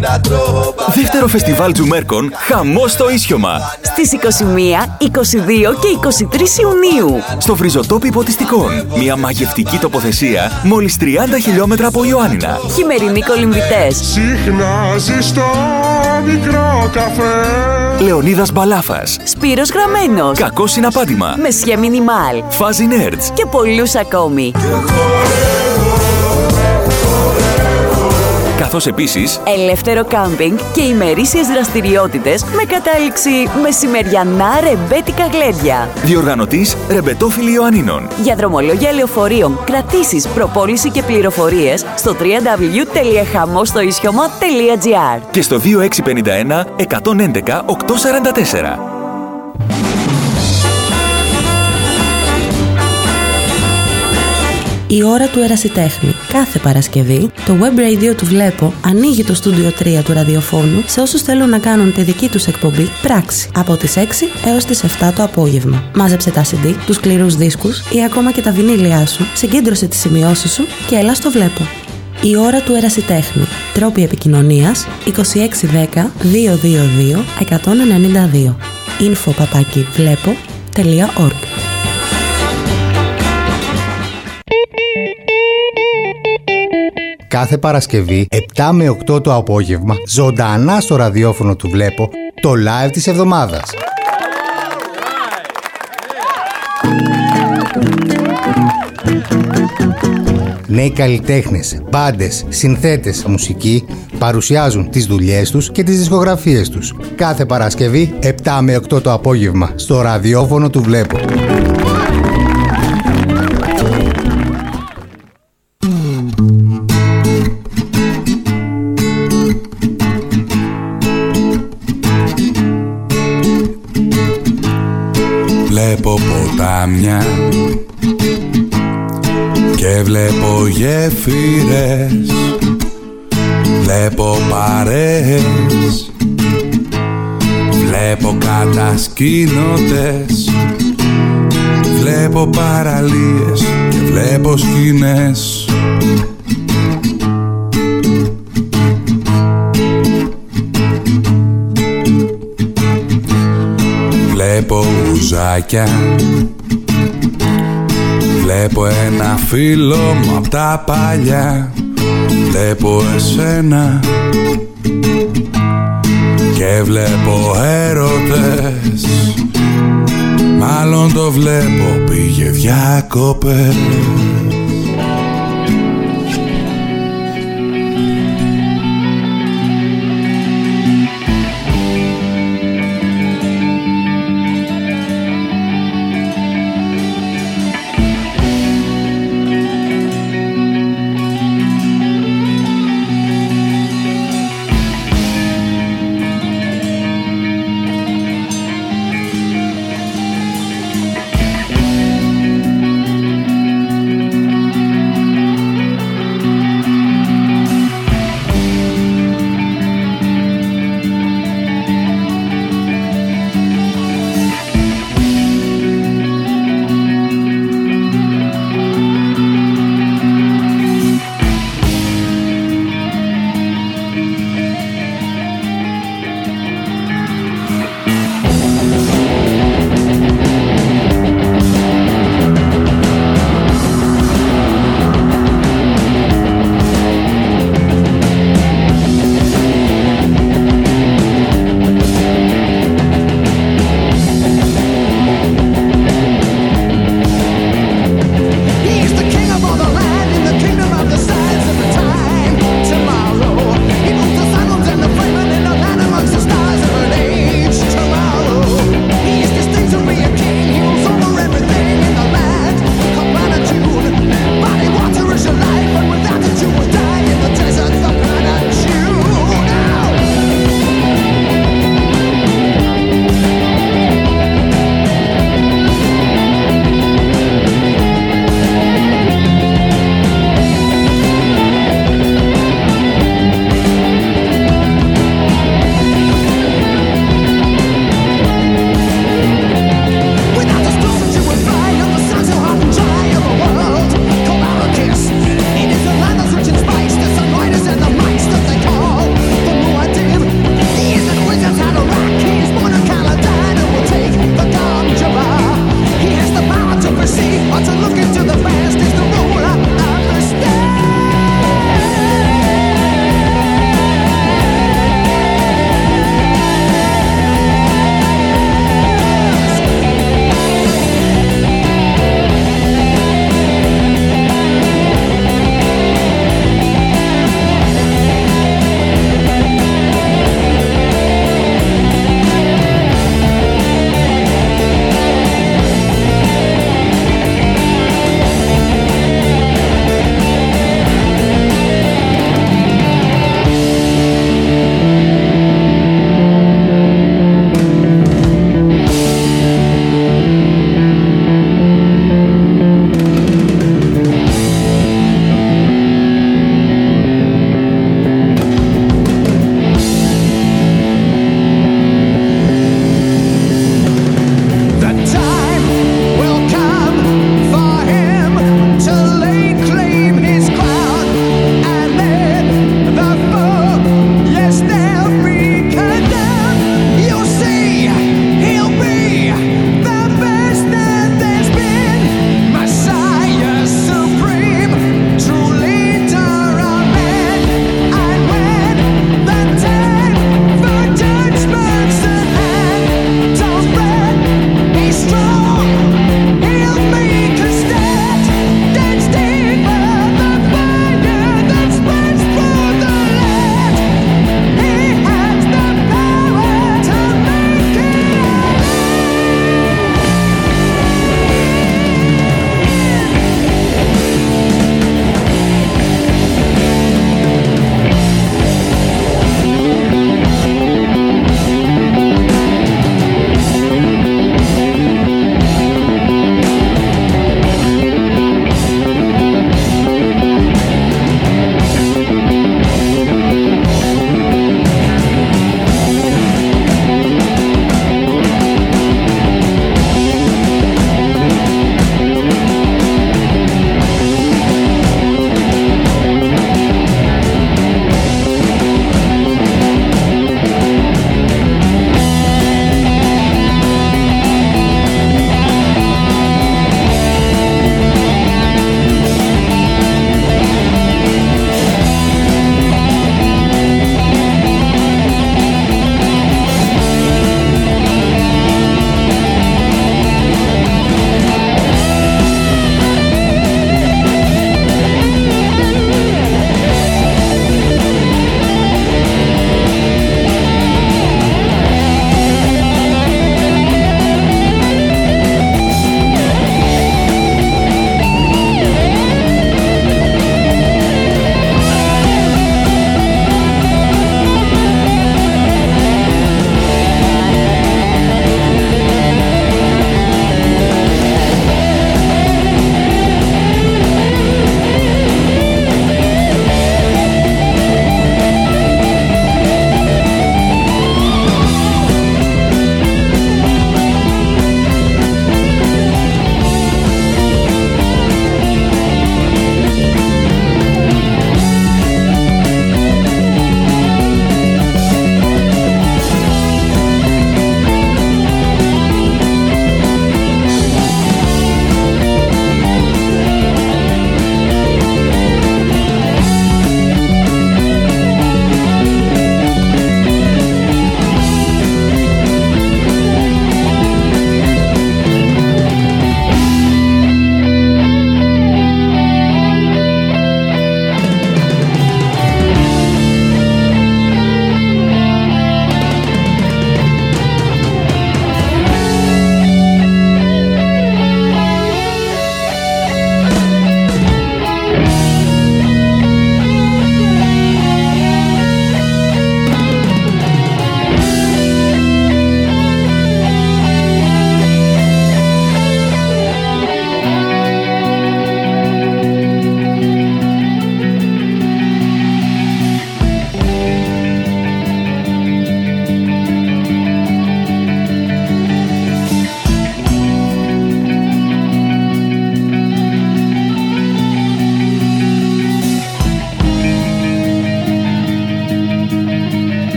να τρώω Δεύτερο φεστιβάλ Τζουμέρκων Χαμός στο Ίσιωμα. Στις 21, 22 και 23 Ιουνίου. Στο Βριζοτόπι Ποτιστικών. Μια μαγευτική τοποθεσία μόλις 30 χιλιόμετρα από Ιωάννινα. Χειμερινοί κολυμβητές. Συχνάζει στο μικρό καφέ. Λεωνίδας Μπαλάφας. Σπύρος Γραμμένος. Κακό συναπάτημα. Μεσιέ Μινιμάλ. Φάζι Nerds. Και πολλούς ακόμη. Καθώς επίσης Ελεύθερο κάμπινγκ και ημερήσιες δραστηριότητες με κατάληξη μεσημεριανά ρεμπέτικα γλέντια. διοργανωτής Ρεμπετόφιλοι Ιωαννίνων. Για δρομολόγια λεωφορείων, κρατήσεις, προπόληση και πληροφορίες στο www.hamostoischioma.gr Και στο 2651 111 844. Η ώρα του ερασιτέχνη. Κάθε Παρασκευή, το web radio του Βλέπω ανοίγει το στούντιο 3 του ραδιοφώνου σε όσους θέλουν να κάνουν τη δική τους εκπομπή πράξη από τις 6 έως τις 7 το απόγευμα. Μάζεψε τα CD, τους σκληρούς δίσκους ή ακόμα και τα βινίλια σου, συγκέντρωσε τις σημειώσεις σου και έλα στο Βλέπω. Η ώρα του ερασιτέχνη. Τρόποι επικοινωνίας 2610 222 192. info παπάκι βλέπω.org Κάθε Παρασκευή 7 με 8 το απόγευμα ζωντανά στο ραδιόφωνο του Βλέπω το live της εβδομάδας. Νέοι καλλιτέχνες, μπάντες, συνθέτες, μουσικοί παρουσιάζουν τις δουλειές τους και τις δισκογραφίες τους. Κάθε Παρασκευή 7 με 8 το απόγευμα στο ραδιόφωνο του Βλέπω. Ποτάμια. Και βλέπω γέφυρες Βλέπω παρέες Βλέπω κατασκήνωτες Βλέπω παραλίες και βλέπω σκηνές. Βλέπω ουζάκια Βλέπω ένα φίλο μου απ' τα παλιά. Βλέπω εσένα. Και βλέπω έρωτες. Μάλλον το βλέπω πήγε διακοπές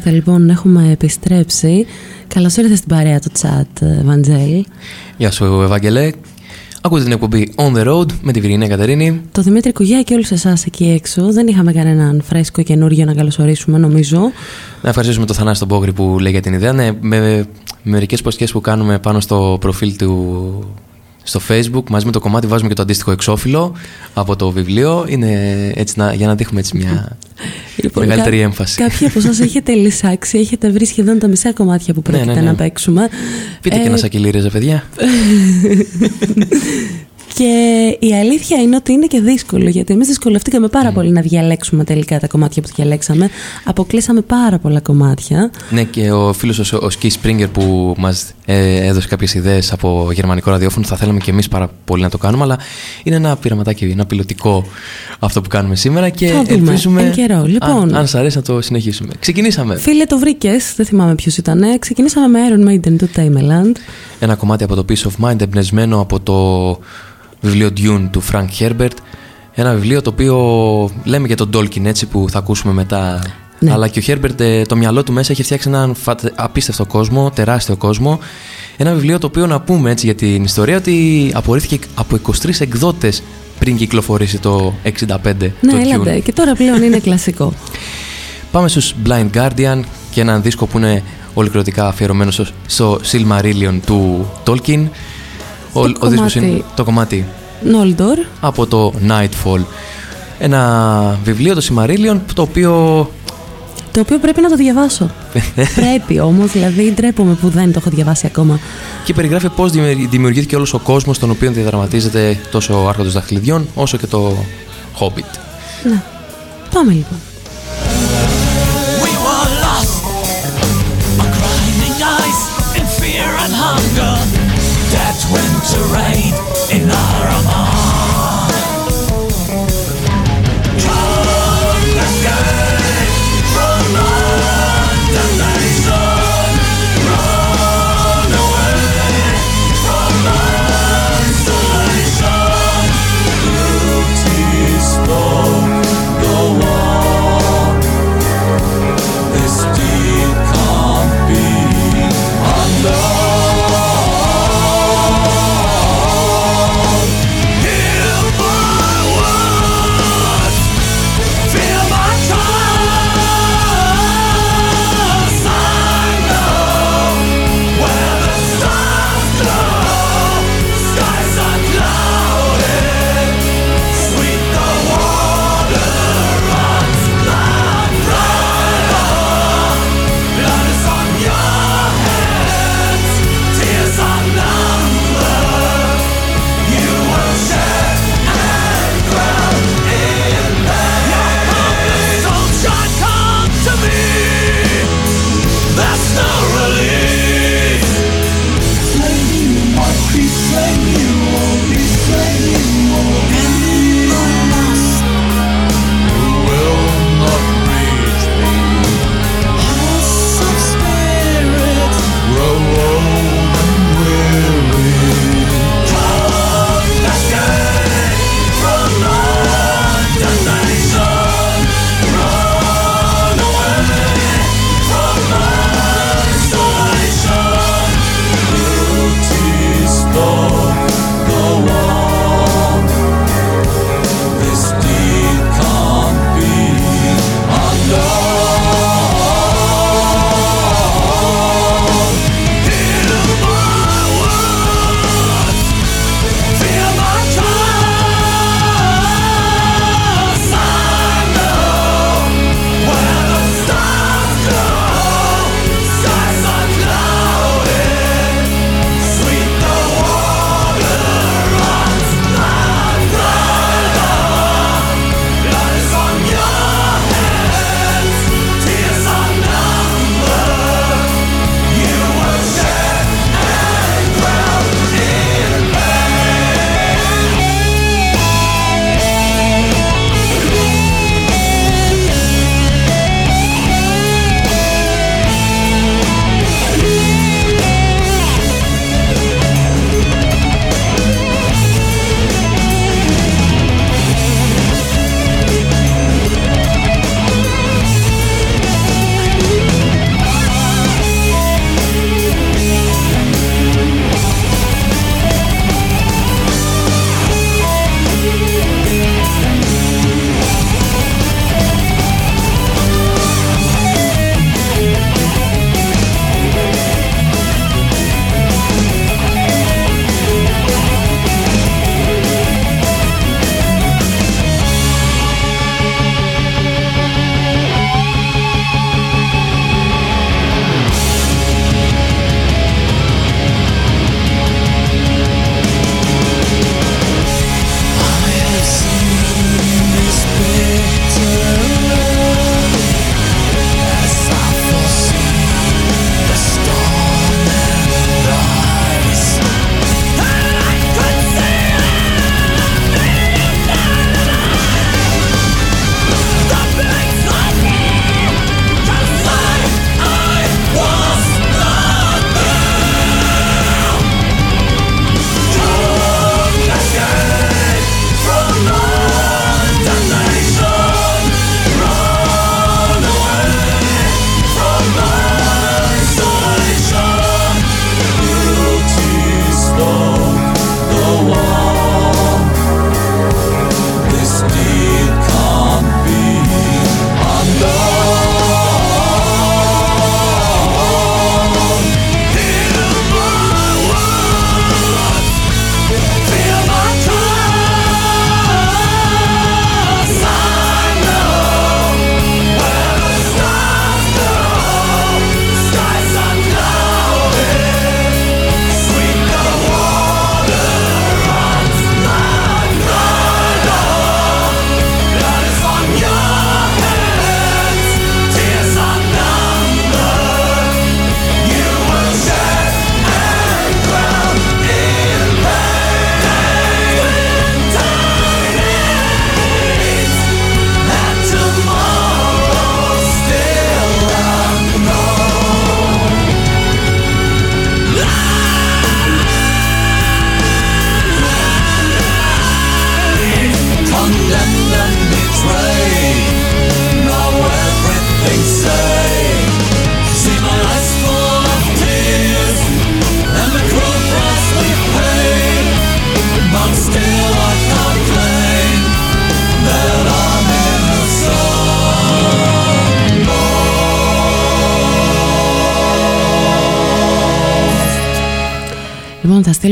είμαστε λοιπόν, έχουμε επιστρέψει. Καλώς ήρθες στην παρέα του chat, Βαντζέλ. Γεια σου, Ευαγγελέ. Ακούτε την εκπομπή On The Road με τη Βυρινέα Κατερίνη. Το Δημήτρη Κουγιά και όλους εσάς εκεί έξω. Δεν είχαμε κανέναν φρέσκο καινούργιο να καλωσορίσουμε, νομίζω. Να ευχαριστήσουμε τον Θανάση τον Πόγρη που λέει για την ιδέα. Ναι, με, με μερικές ποστιές που κάνουμε πάνω στο προφίλ του στο facebook. Μαζί με το κομμάτι βάζουμε και το αντίστοιχο εξώφυλλο από το βιβλίο. Είναι έτσι να, για να δείχνουμε έτσι μια λοιπόν, μεγαλύτερη κα, έμφαση. Κάποιοι από εσάς έχετε λυσάξει έχετε βρει σχεδόν τα μισά κομμάτια που πρόκειται ναι, ναι, ναι. να παίξουμε. Πείτε ε... και ένα σακελί ρεζε παιδιά Και η αλήθεια είναι ότι είναι και δύσκολο γιατί εμείς δυσκολευτήκαμε πάρα πολύ να διαλέξουμε τελικά τα κομμάτια που διαλέξαμε. Αποκλείσαμε πάρα πολλά κομμάτια. Ναι, και ο φίλος ο, ο Σκι Σπρίγκερ που μας ε, έδωσε κάποιες ιδέες από γερμανικό ραδιόφωνο, θα θέλαμε και εμείς πάρα πολύ να το κάνουμε, αλλά είναι ένα πειραματάκι, ένα πιλωτικό αυτό που κάνουμε σήμερα και θα ελπίζουμε. Εν καιρό. Λοιπόν, αν, αν σ' αρέσει να το συνεχίσουμε. Ξεκινήσαμε. Φίλε, το βρήκες, δεν θυμάμαι ποιος ήταν. Ξεκινήσαμε με Iron Maiden του Timeland. Ένα κομμάτι από το Peace of Mind εμπνευσμένο από το βιβλίο Dune του Frank Herbert. Ένα βιβλίο το οποίο λέμε για τον Tolkien έτσι που θα ακούσουμε μετά. Ναι. Αλλά και ο Herbert ε, το μυαλό του μέσα έχει φτιάξει έναν απίστευτο κόσμο, τεράστιο κόσμο. Ένα βιβλίο το οποίο να πούμε έτσι για την ιστορία ότι απορρίφθηκε από 23 εκδότες πριν κυκλοφορήσει το 65 ναι, το έλατε. Και τώρα πλέον είναι κλασικό. Πάμε στους Blind Guardian και έναν δίσκο που είναι ολοκληρωτικά αφιερωμένο στο Silmarillion του Tolkien. Ο, το, ο δίσκος είναι το κομμάτι Noldor από το Nightfall. Ένα βιβλίο, το Silmarillion, το οποίο... Το οποίο πρέπει να το διαβάσω. πρέπει όμως, δηλαδή ντρέπομαι που δεν το έχω διαβάσει ακόμα. Και περιγράφει πώς δημιουργήθηκε όλος ο κόσμος στον οποίο διαδραματίζεται τόσο ο Άρχοντας Δαχτυλιδιών όσο και το Hobbit. Ναι. Πάμε λοιπόν. Went to raid in Narama. Λοιπόν,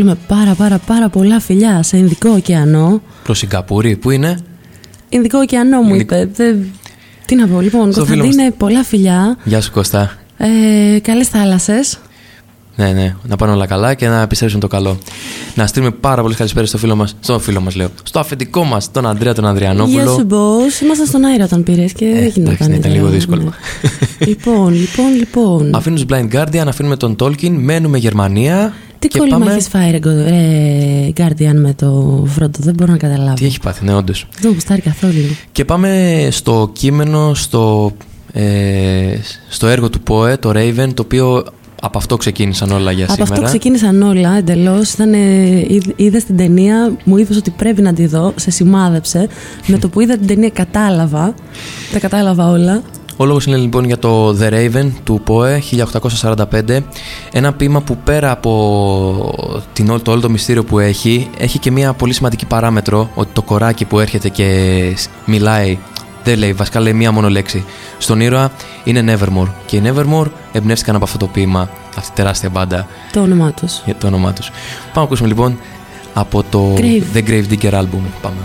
θα στείλουμε πάρα πάρα πάρα πολλά φιλιά σε Ινδικό ωκεανό. Προ Σιγκαπούρη, πού είναι; Ινδικό ωκεανό μου είπε. Δεν- Τι να πω, λοιπόν, Στο φίλο μας. Κωνσταντίνε, πολλά φιλιά. Γεια σου Κώστα. Ε, Καλές θάλασσες. Ναι, ναι, να πάνε όλα καλά και να επιστρέψουν το καλό. Να στείλουμε πάρα πολλές καλησπέρες στο φίλο μας, στο φίλο μας λέω, στο αφεντικό μας, τον Αντρέα τον Ανδριανόπουλο. Γεια σου, Μπός. Ήμασταν στον αέρα όταν πήρες και δεν εντάξει, γινόταν. ναι, ήταν τώρα, λίγο δύσκολο. ναι. λοιπόν, λοιπόν, λοιπόν. Αφήνουμε τους Blind Guardian, αφήνουμε τον Tolkien, μένουμε Γερμανία. Τι και κόλλημα πάμε- έχεις φάει, ρε, Γκο- ρε, Guardian, με το Φρόντο; Δεν μπορώ να καταλάβω. Τι έχει πάθει, ναι, όντως. Δεν μου γουστάρει καθόλου. Και πάμε στο κείμενο, στο, ε, στο έργο του Poe, το Raven, το οποίο από αυτό ξεκίνησαν όλα για Από σήμερα. αυτό ξεκίνησαν όλα εντελώς. Είδες την ταινία, μου είπε ότι πρέπει να τη δω, σε σημάδεψε. με το που είδα την ταινία κατάλαβα. Τα κατάλαβα όλα. Ο λόγος είναι λοιπόν για το The Raven του Poe 1845 ένα ποίημα που πέρα από την, όλο- το όλο το μυστήριο που έχει έχει και μια πολύ σημαντική παράμετρο ότι το κοράκι που έρχεται και σ- μιλάει δεν λέει, βασικά λέει μία μόνο λέξη. Στον ήρωα είναι Nevermore. Και οι Nevermore εμπνεύστηκαν από αυτό το ποίημα αυτή τη τεράστια μπάντα. Το όνομά τους. για το όνομά τους. Πάμε να ακούσουμε λοιπόν από το Grave. The Grave Digger album. Πάμε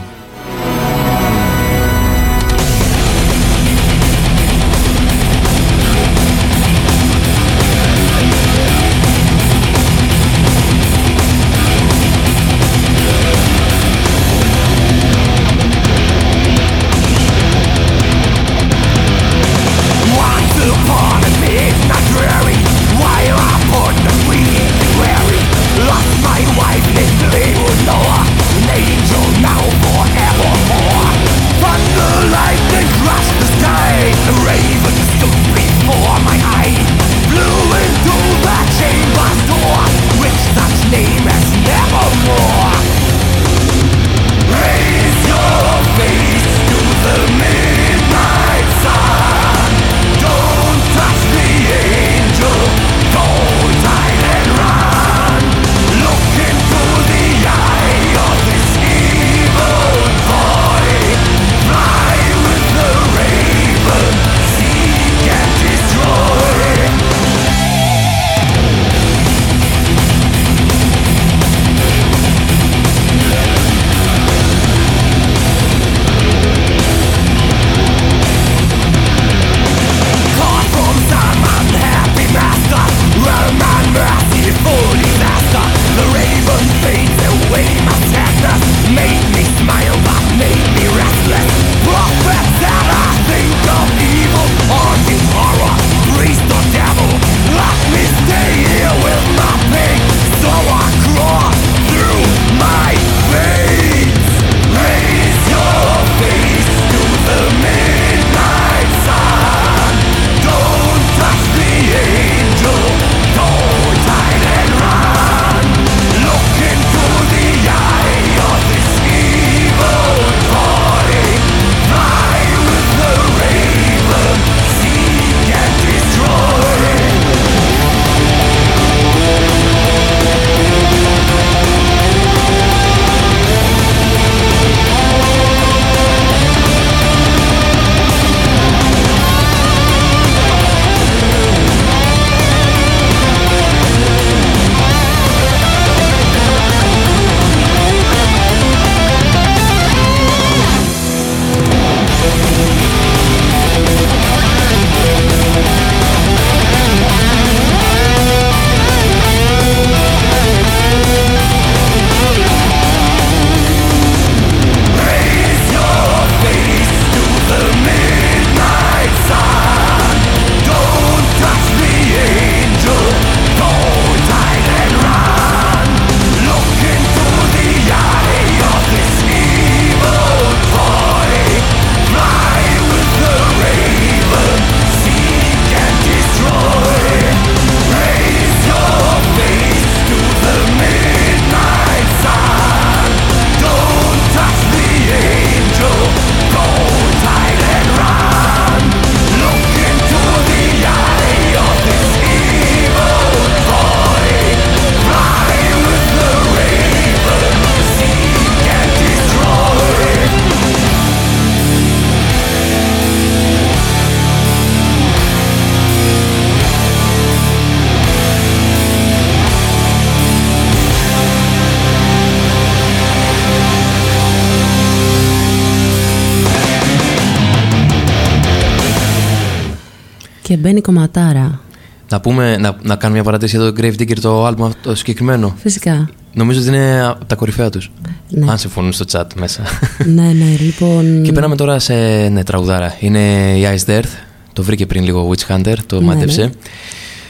Να, πούμε, να, να κάνουμε μια παρατήρηση για το Grave Digger, το άλμπum αυτό το συγκεκριμένο. Φυσικά. Νομίζω ότι είναι από τα κορυφαία τους. Ναι. Αν συμφωνούν στο chat μέσα. ναι, ναι, λοιπόν. Και περνάμε τώρα σε ναι, τραγουδάρα. Είναι η Ice Earth. Το βρήκε πριν λίγο Witch Hunter, το Ναι, μάτεψε.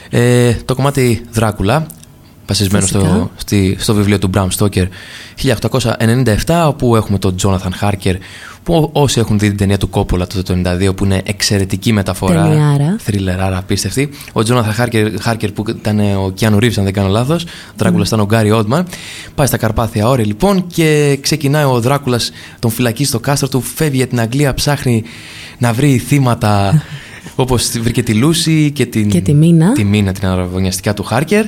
Ε, το κομμάτι Δράκουλα, βασισμένο στο, Φυσικά. στη, στο βιβλίο του Bram Stoker 1897, όπου έχουμε τον Jonathan Harker, που όσοι έχουν δει την ταινία του Coppola το 1992, που είναι εξαιρετική μεταφορά. Ταινιάρα. Thriller, άρα απίστευτη. Ο Jonathan Harker, Harker που ήταν ο Keanu Reeves, αν δεν κάνω λάθος. Δράκουλας ήταν ο Γκάρι Όντμαν. Πάει στα Καρπάθια όρη λοιπόν και ξεκινάει ο Δράκουλας, τον φυλακεί στο κάστρο του, φεύγει για την Αγγλία, ψάχνει να βρει θύματα. Όπως βρήκε τη Λούση και την. Και τη Μίνα. Τη Μίνα, την αραβωνιαστικά του Χάρκερ.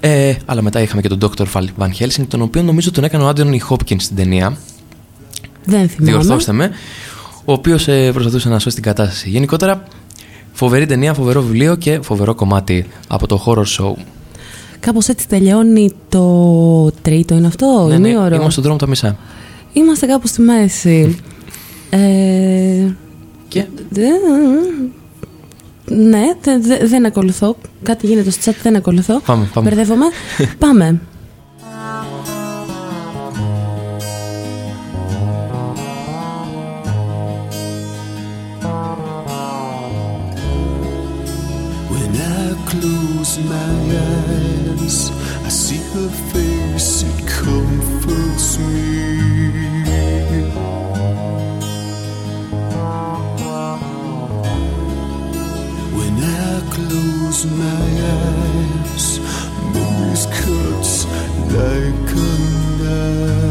Ε, αλλά μετά είχαμε και τον Dr. Van Helsing, τον οποίο νομίζω τον έκανε ο Άντωνι Χόπκιν στην ταινία. Δεν θυμάμαι. Διορθώστε με. Ο οποίος ε, προσπαθούσε να σώσει την κατάσταση. Γενικότερα, φοβερή ταινία, φοβερό βιβλίο και φοβερό κομμάτι από το horror show. Κάπως έτσι τελειώνει το τρίτο, είναι αυτό, Ναι, ναι, ημίωρο. είμαστε στον δρόμο τα μισά. Είμαστε κάπου στη μέση. ε, Και; Ναι, δε- δε- δεν ακολουθώ. Κάτι γίνεται στο chat, δεν ακολουθώ. Πάμε, πάμε. Μπερδεύομαι. πάμε. Close my eyes, I see her face, it comforts me. When I close my eyes, memories cuts like a knife.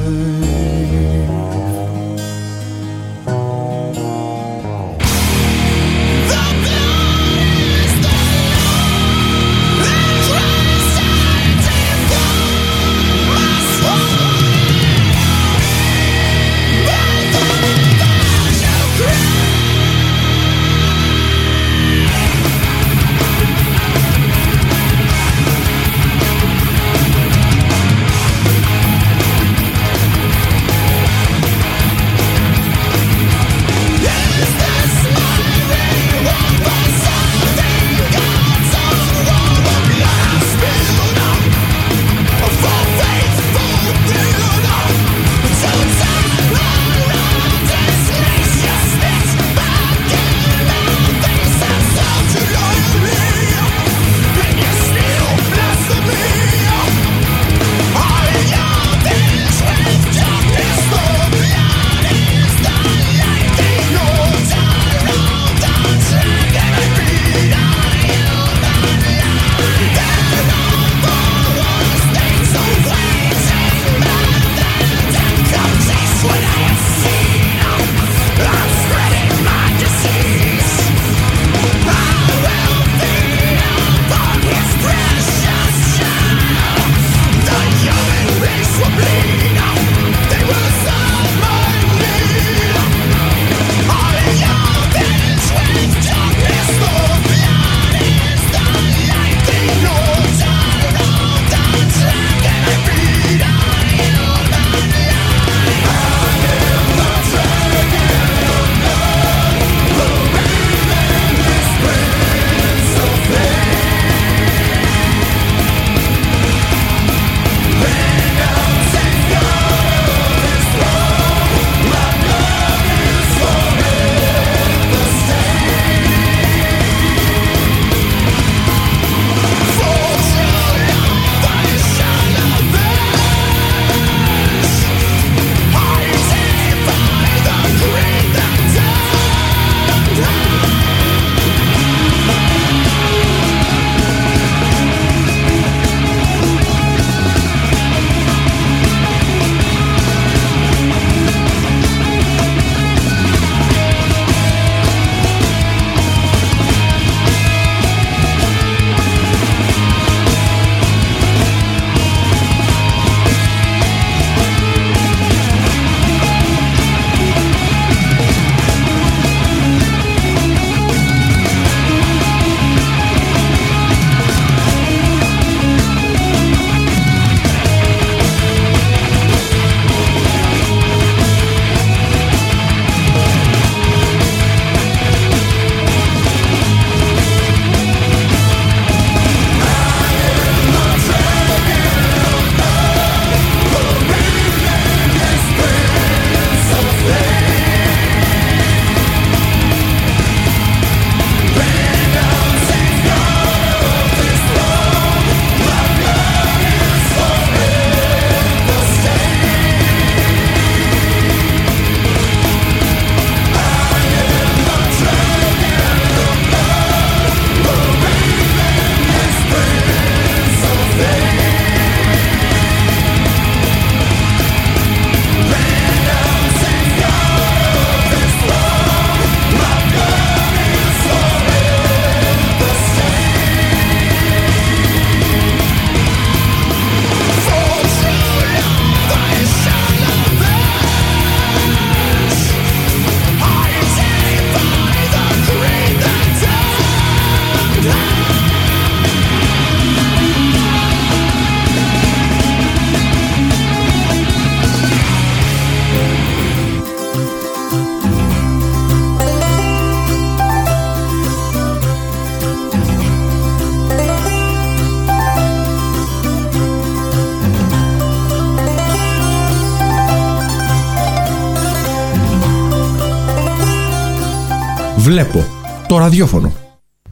Το ραδιόφωνο.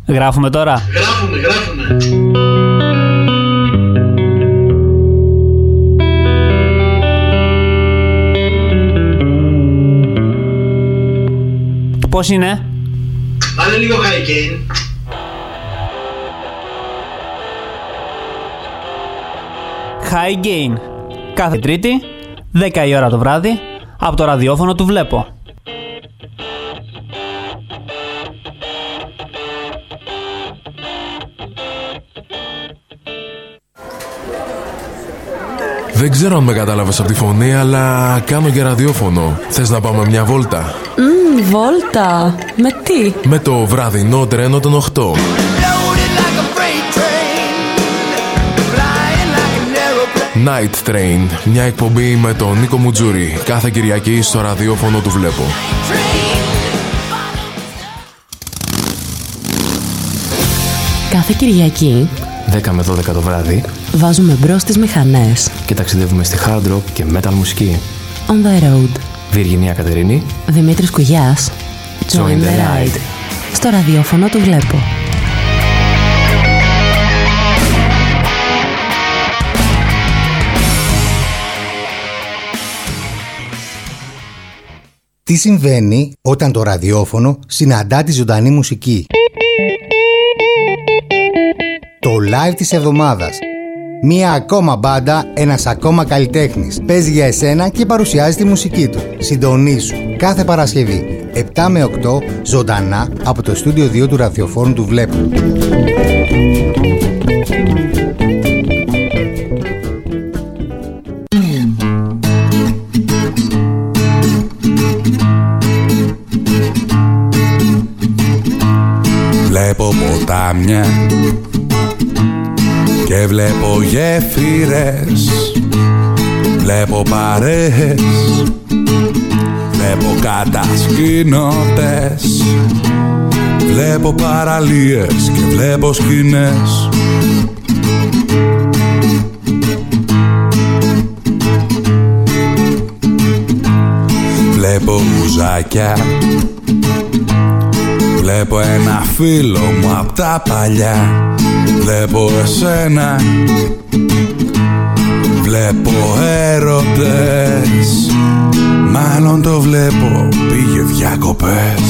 Γράφουμε τώρα. Γράφουμε, γράφουμε. Πώς είναι; Βάλε λίγο high gain. High Gain. Κάθε Τρίτη, 10 η ώρα το βράδυ, από το ραδιόφωνο του Βλέπω. Δεν ξέρω αν με κατάλαβες από τη φωνή, αλλά κάνω και ραδιόφωνο. Θες να πάμε μια βόλτα; Μμμ, βόλτα. Με τι; Με το βραδινό τρένο των 8. Night Train, μια εκπομπή με τον Νίκο Μουτζούρι, κάθε Κυριακή στο ραδιόφωνο του Βλέπω. Κάθε Κυριακή 10 με 12 το βράδυ βάζουμε μπρος τις μηχανές. και ταξιδεύουμε στη hard rock και metal μουσική. On the road. Βιργινία Κατερίνη, Δημήτρης Κουγιάς. Join the ride. Στο ραδιόφωνο του βλέπω. Τι συμβαίνει όταν το ραδιόφωνο συναντά τη ζωντανή μουσική; Το live της εβδομάδας. Μία ακόμα μπάντα, ένας ακόμα καλλιτέχνης. Παίζει για εσένα και παρουσιάζει τη μουσική του. Συντονίσου κάθε Παρασκευή 7 με 8 ζωντανά από το στούντιο 2 του ραδιοφόρου του Βλέπου. Βλέπω ποτάμια και βλέπω γέφυρες Βλέπω παρέες Βλέπω κατασκήνωτες Βλέπω παραλίες και βλέπω σκηνές. Βλέπω ουζάκια Βλέπω ένα φίλο μου απ' τα παλιά. Βλέπω εσένα. Βλέπω έρωτες. Μάλλον το βλέπω πήγε διακοπές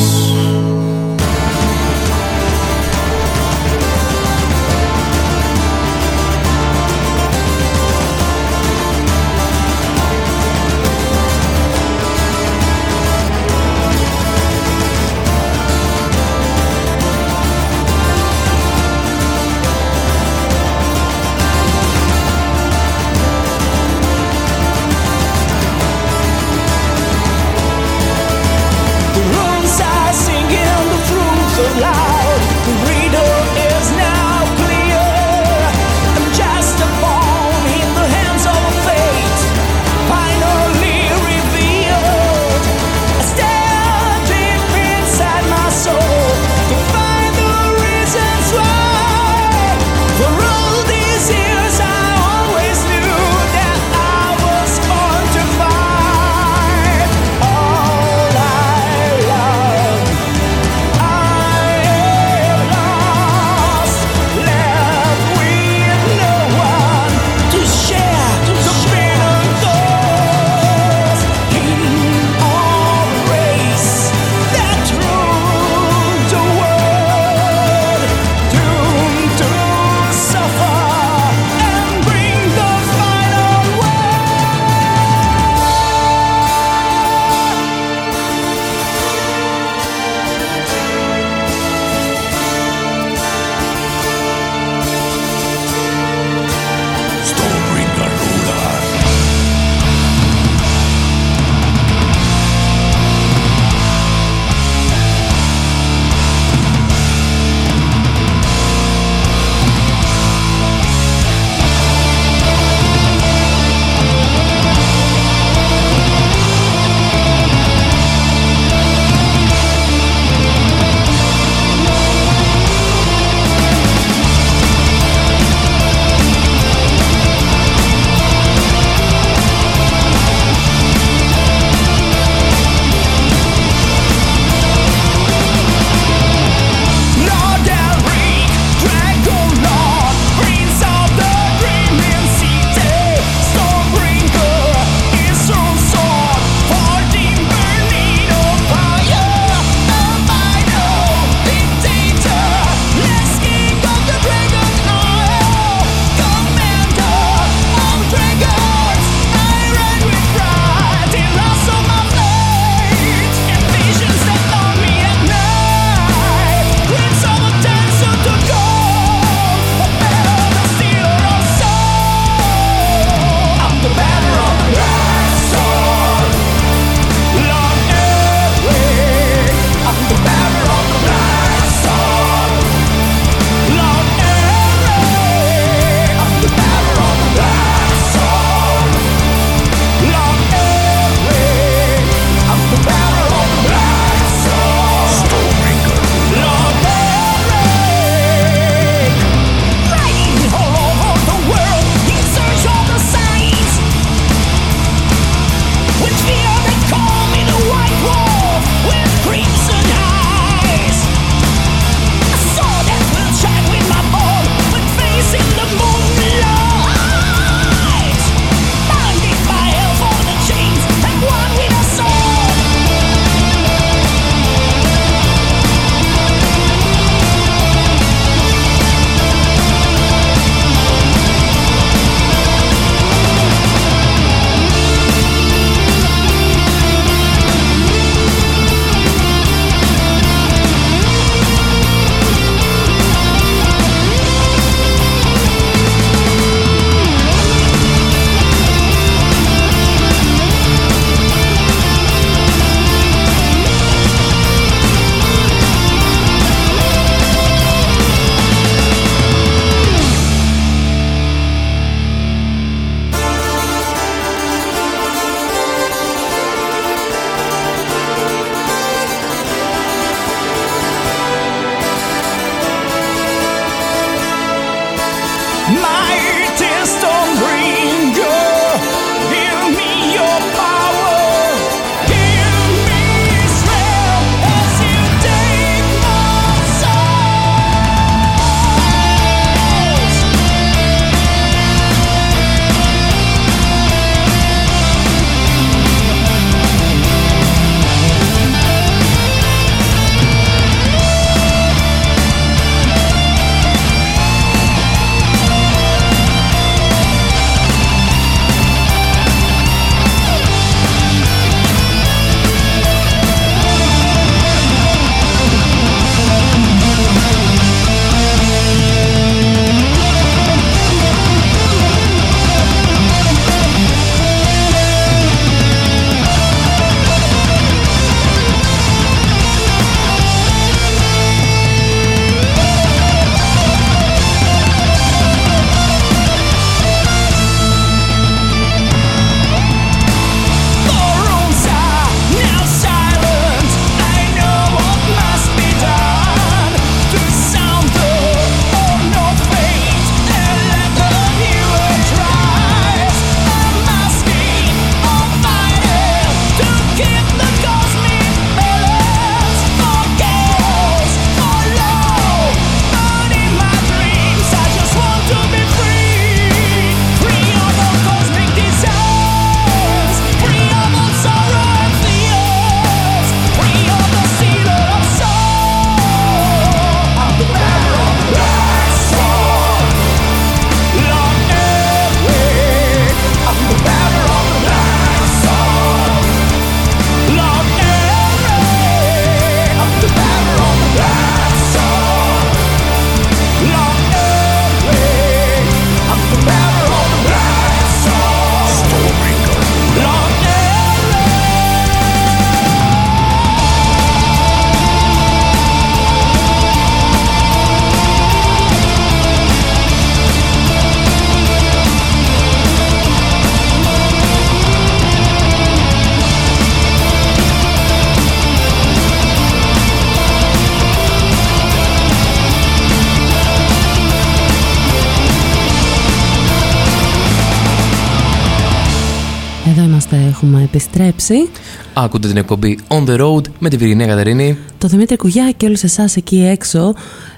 επιστρέψει. Άκουνε την εκπομπή On The Road με την Βυρινέα Κατερίνη. Το Δημήτρη Κουγιά και όλους εσάς εκεί έξω.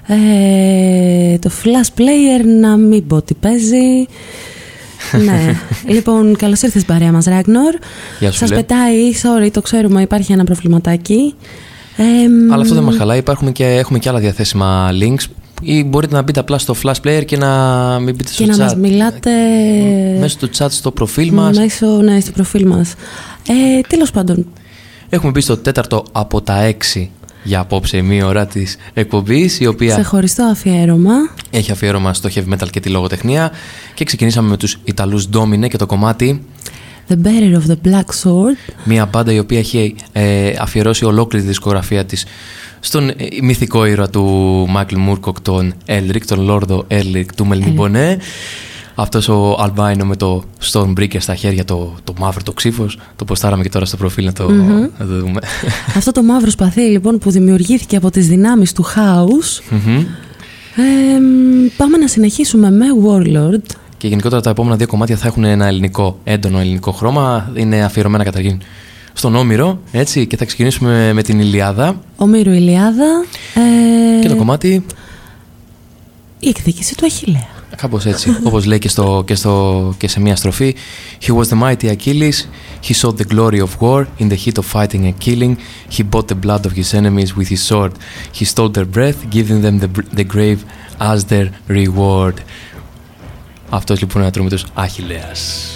Ε, το flash player να μην πω τι παίζει. ναι. Λοιπόν, καλώς ήρθες παρέα μας Ράγνορ. Γεια σου, Σας φίλε. πετάει, sorry, το ξέρουμε, υπάρχει ένα προβληματάκι. Ε, Αλλά αυτό δεν μας χαλάει. Υπάρχουν και, έχουμε και άλλα διαθέσιμα links. Ή μπορείτε να μπείτε απλά στο flash player και να μην μπείτε στο και να chat. μας μιλάτε Μέσω του chat στο προφίλ μας. μέσω, ναι, στο προφίλ μας. Ε, τέλος πάντων, Έχουμε μπει στο τέταρτο από τα έξι για απόψε η μία ώρα της εκπομπής η οποία ξεχωριστό αφιέρωμα. έχει αφιέρωμα στο heavy metal και τη λογοτεχνία και ξεκινήσαμε με τους Ιταλούς Domine και το κομμάτι The Bearer of the Black Sword. μια μπάντα η οποία έχει ε, αφιερώσει ολόκληρη τη δισκογραφία της στον ε, μυθικό ήρωα του Μάικλ Μούρκοκ, τον Έλρικ, τον Λόρδο Έλρικ του Μελνιμπονέ. Αυτός ο Αλμπάινο με το Stormbreaker στα χέρια, το, το μαύρο, το ξύφος. Το ποστάραμε και τώρα στο προφίλ να το, Μμμ. να το δούμε. Αυτό το μαύρο σπαθί λοιπόν που δημιουργήθηκε από τις δυνάμεις του χάους. Μμμ. Ε, πάμε να συνεχίσουμε με Warlord. Και γενικότερα τα επόμενα δύο κομμάτια θα έχουν ένα ελληνικό, έντονο ελληνικό χρώμα. Είναι αφιερωμένα καταρχήν στον Όμηρο, έτσι, και θα ξεκινήσουμε με την Ηλιάδα Ομήρου Ηλιάδα. Ε, και το κομμάτι Η εκδίκηση του Αχιλέα. Κάπως έτσι, όπως λέει και, στο, και, στο, και σε μια στροφή. He was the mighty Achilles, he saw the glory of war in the heat of fighting and killing. He bought the blood of his enemies with his sword. He stole their breath, giving them the, the grave as their reward. Αυτός λοιπόν είναι ο ατρόμητος Αχιλέας.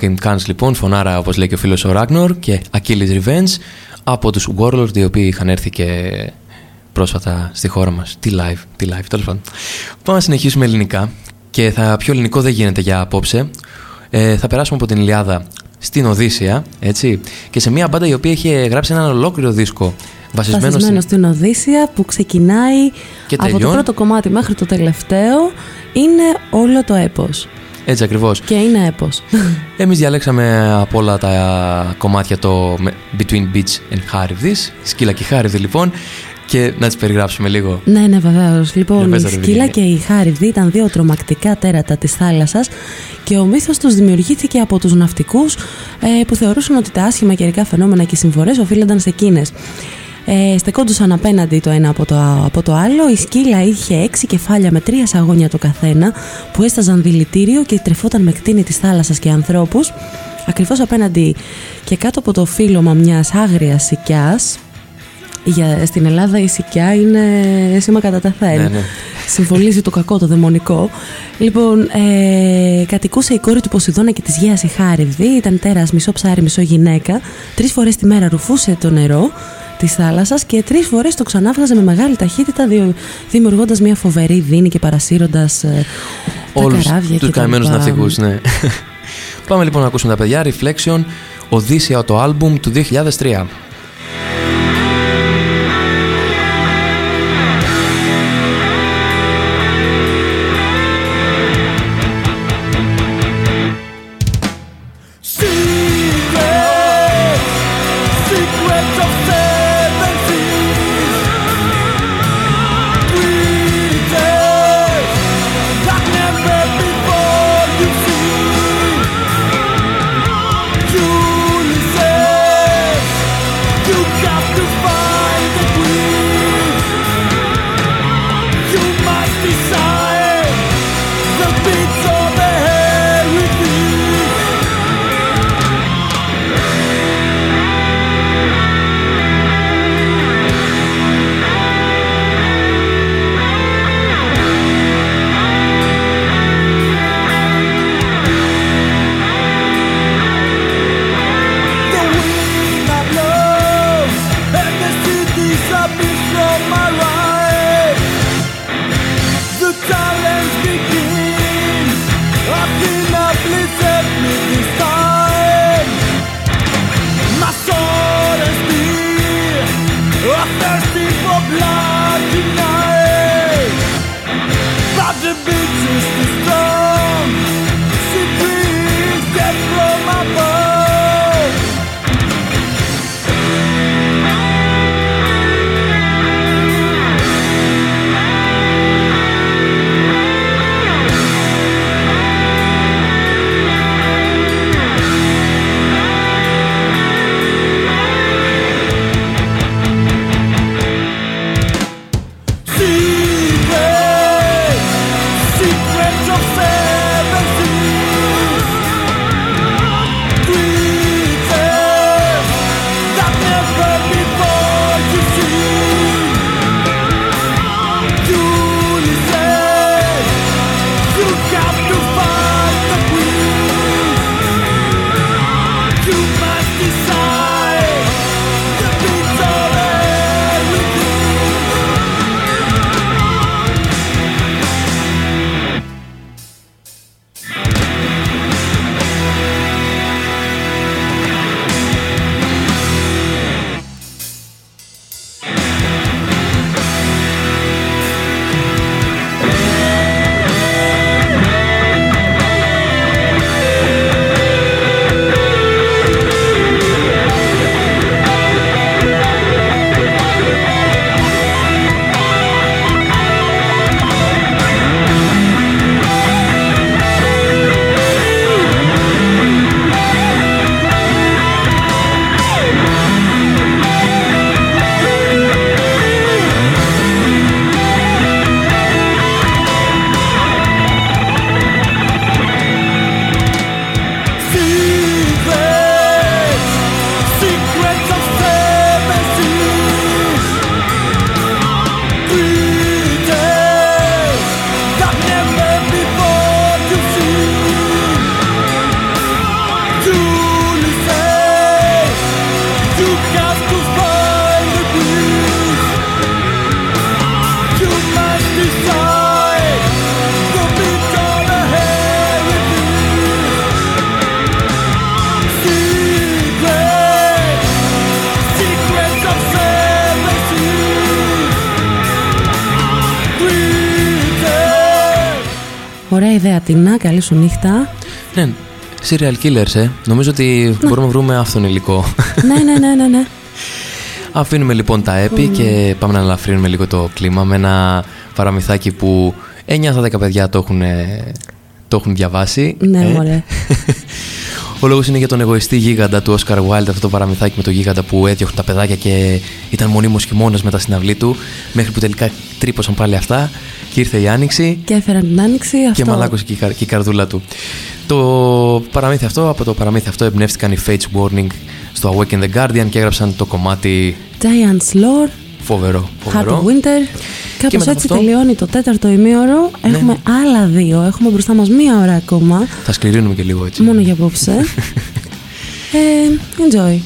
Joachim Kans λοιπόν, φωνάρα όπως λέει και ο φίλος ο Ragnar και Achilles Revenge από τους Warlords οι οποίοι είχαν έρθει και πρόσφατα στη χώρα μας. Τι live, τι live, τέλος πάντων. Πάμε να συνεχίσουμε ελληνικά και θα, πιο ελληνικό δεν γίνεται για απόψε. Ε, θα περάσουμε από την Ιλιάδα στην Οδύσσια, έτσι, και σε μια μπάντα η οποία είχε γράψει έναν ολόκληρο δίσκο βασισμένο, Βασισμένο στην Οδύσσια που ξεκινάει Και από το τελειώνει. πρώτο κομμάτι μέχρι το τελευταίο είναι όλο το έπος. Έτσι ακριβώς. Και είναι έπος. Εμείς διαλέξαμε από όλα τα κομμάτια το με- Between Beach and Χάριβδης, Σκύλα και Χάριβδη λοιπόν, και να τις περιγράψουμε λίγο. Ναι, ναι, βεβαίως. Λοιπόν, Για πες η τα, ρε, σκύλα Βικίνια. και η χάριβδη ήταν δύο τρομακτικά τέρατα της θάλασσας και ο μύθος τους δημιουργήθηκε από τους ναυτικούς ε, που θεωρούσαν ότι τα άσχημα καιρικά φαινόμενα και οι συμφορές οφείλονταν σε εκείνες. Ε, στεκόντουσαν απέναντι το ένα από το, από το άλλο. Η σκύλα είχε έξι κεφάλια με τρία σαγόνια το καθένα που έσταζαν δηλητήριο και τρεφόταν με κτίνη της θάλασσας και ανθρώπους. Ακριβώς απέναντι και κάτω από το φύλλωμα μιας άγριας σικιάς για, στην Ελλάδα η σικιά είναι σήμα κατά τα θέν. Ναι, ναι. Συμφωλίζει το κακό, το δαιμονικό. Λοιπόν, ε, κατοικούσε η κόρη του Ποσειδώνα και της Γέας η Χάριβδη. Ήταν τέρας μισό ψάρι, μισό γυναίκα. Τρεις φορές τη μέρα ρουφούσε το νερό της θάλασσας και τρεις φορές το ξανάβγαζε με μεγάλη ταχύτητα διο- δημιουργώντας μια φοβερή δίνη και παρασύροντας ε, τα Όλους καράβια τους και τα καημένους λοιπά. ναυτικούς, ναι. Πάμε λοιπόν να ακούσουμε τα παιδιά. Reflection, Οδύσσια το άλμπουμ του 2003. Ωραία ιδέα, Τίνα. Καλή σου νύχτα. Ναι, serial killers, ε. Νομίζω ότι μπορούμε να βρούμε αυτόν υλικό. ναι, ναι, ναι, ναι, ναι. Αφήνουμε λοιπόν τα έπι και πάμε να ελαφρύνουμε λίγο το κλίμα με ένα παραμυθάκι που 9 στα 10 παιδιά το έχουν, το έχουν διαβάσει. Ναι, ε. μωρέ. Ο λόγος είναι για τον εγωιστή γίγαντα του Oscar Wilde, αυτό το παραμυθάκι με τον γίγαντα που έδιωχνε τα παιδάκια και ήταν μονίμως χειμώνας με τα συναυλή του, μέχρι που τελικά τρύπωσαν πάλι αυτά και ήρθε η άνοιξη. Και έφεραν την άνοιξη αυτό. Και μαλάκωσε και η, καρ- και η καρδούλα του. Το παραμύθι αυτό, από το παραμύθι αυτό εμπνεύστηκαν οι Fates Warning στο Awaken the Guardian και έγραψαν το κομμάτι Giant's Lore, φοβερό. Heart φοβερό. of Winter. Κάπως μετά έτσι από αυτό- τελειώνει το τέταρτο ημίωρο. Έχουμε άλλα δύο. Έχουμε μπροστά μας μία ώρα ακόμα. Θα σκληρύνουμε και λίγο έτσι. Μόνο για απόψε. ε, enjoy.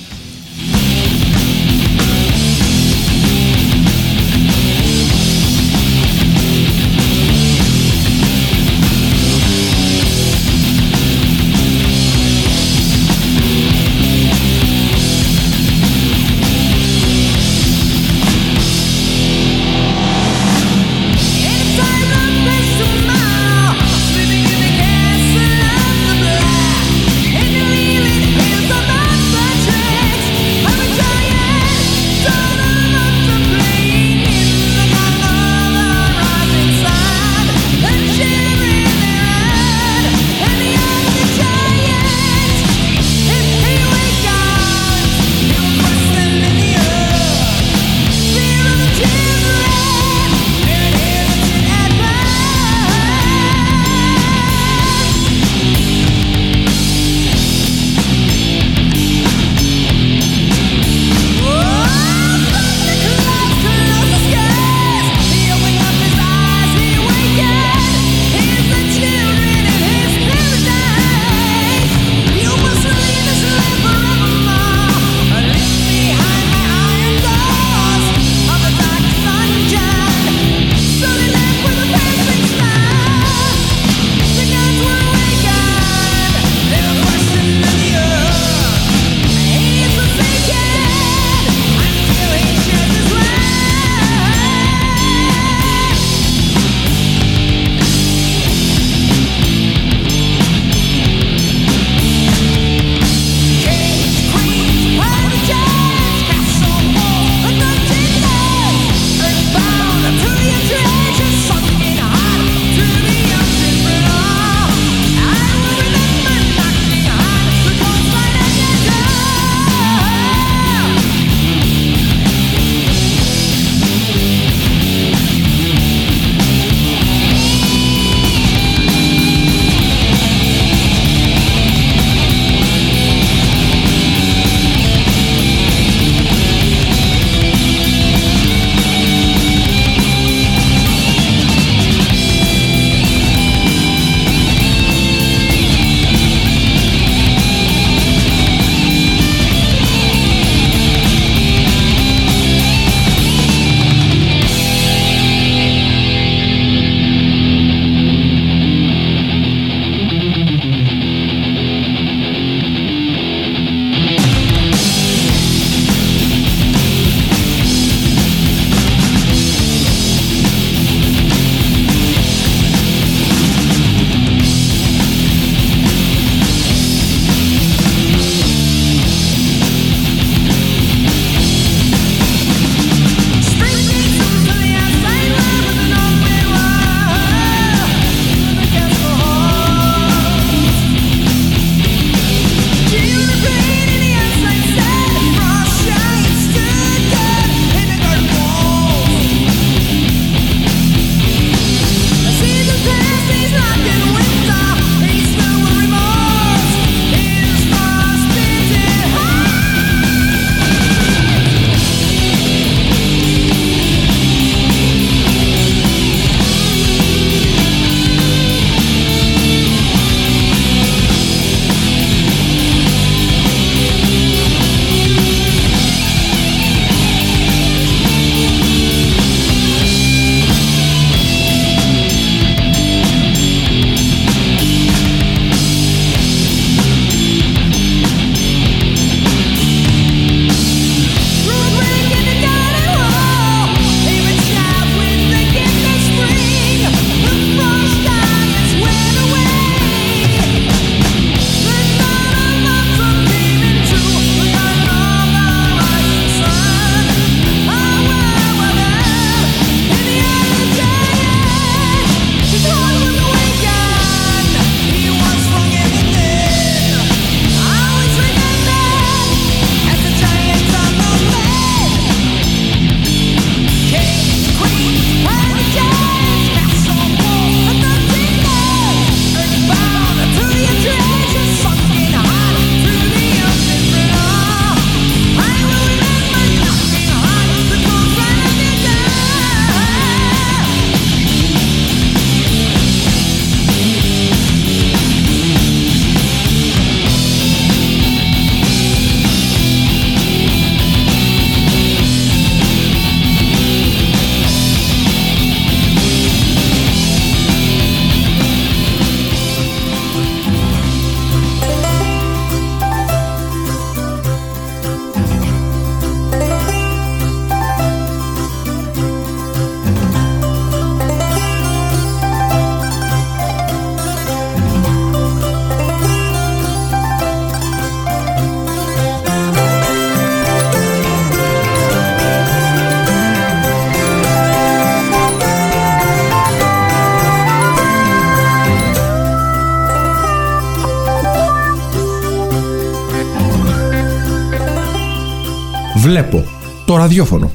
Ραδιόφωνο.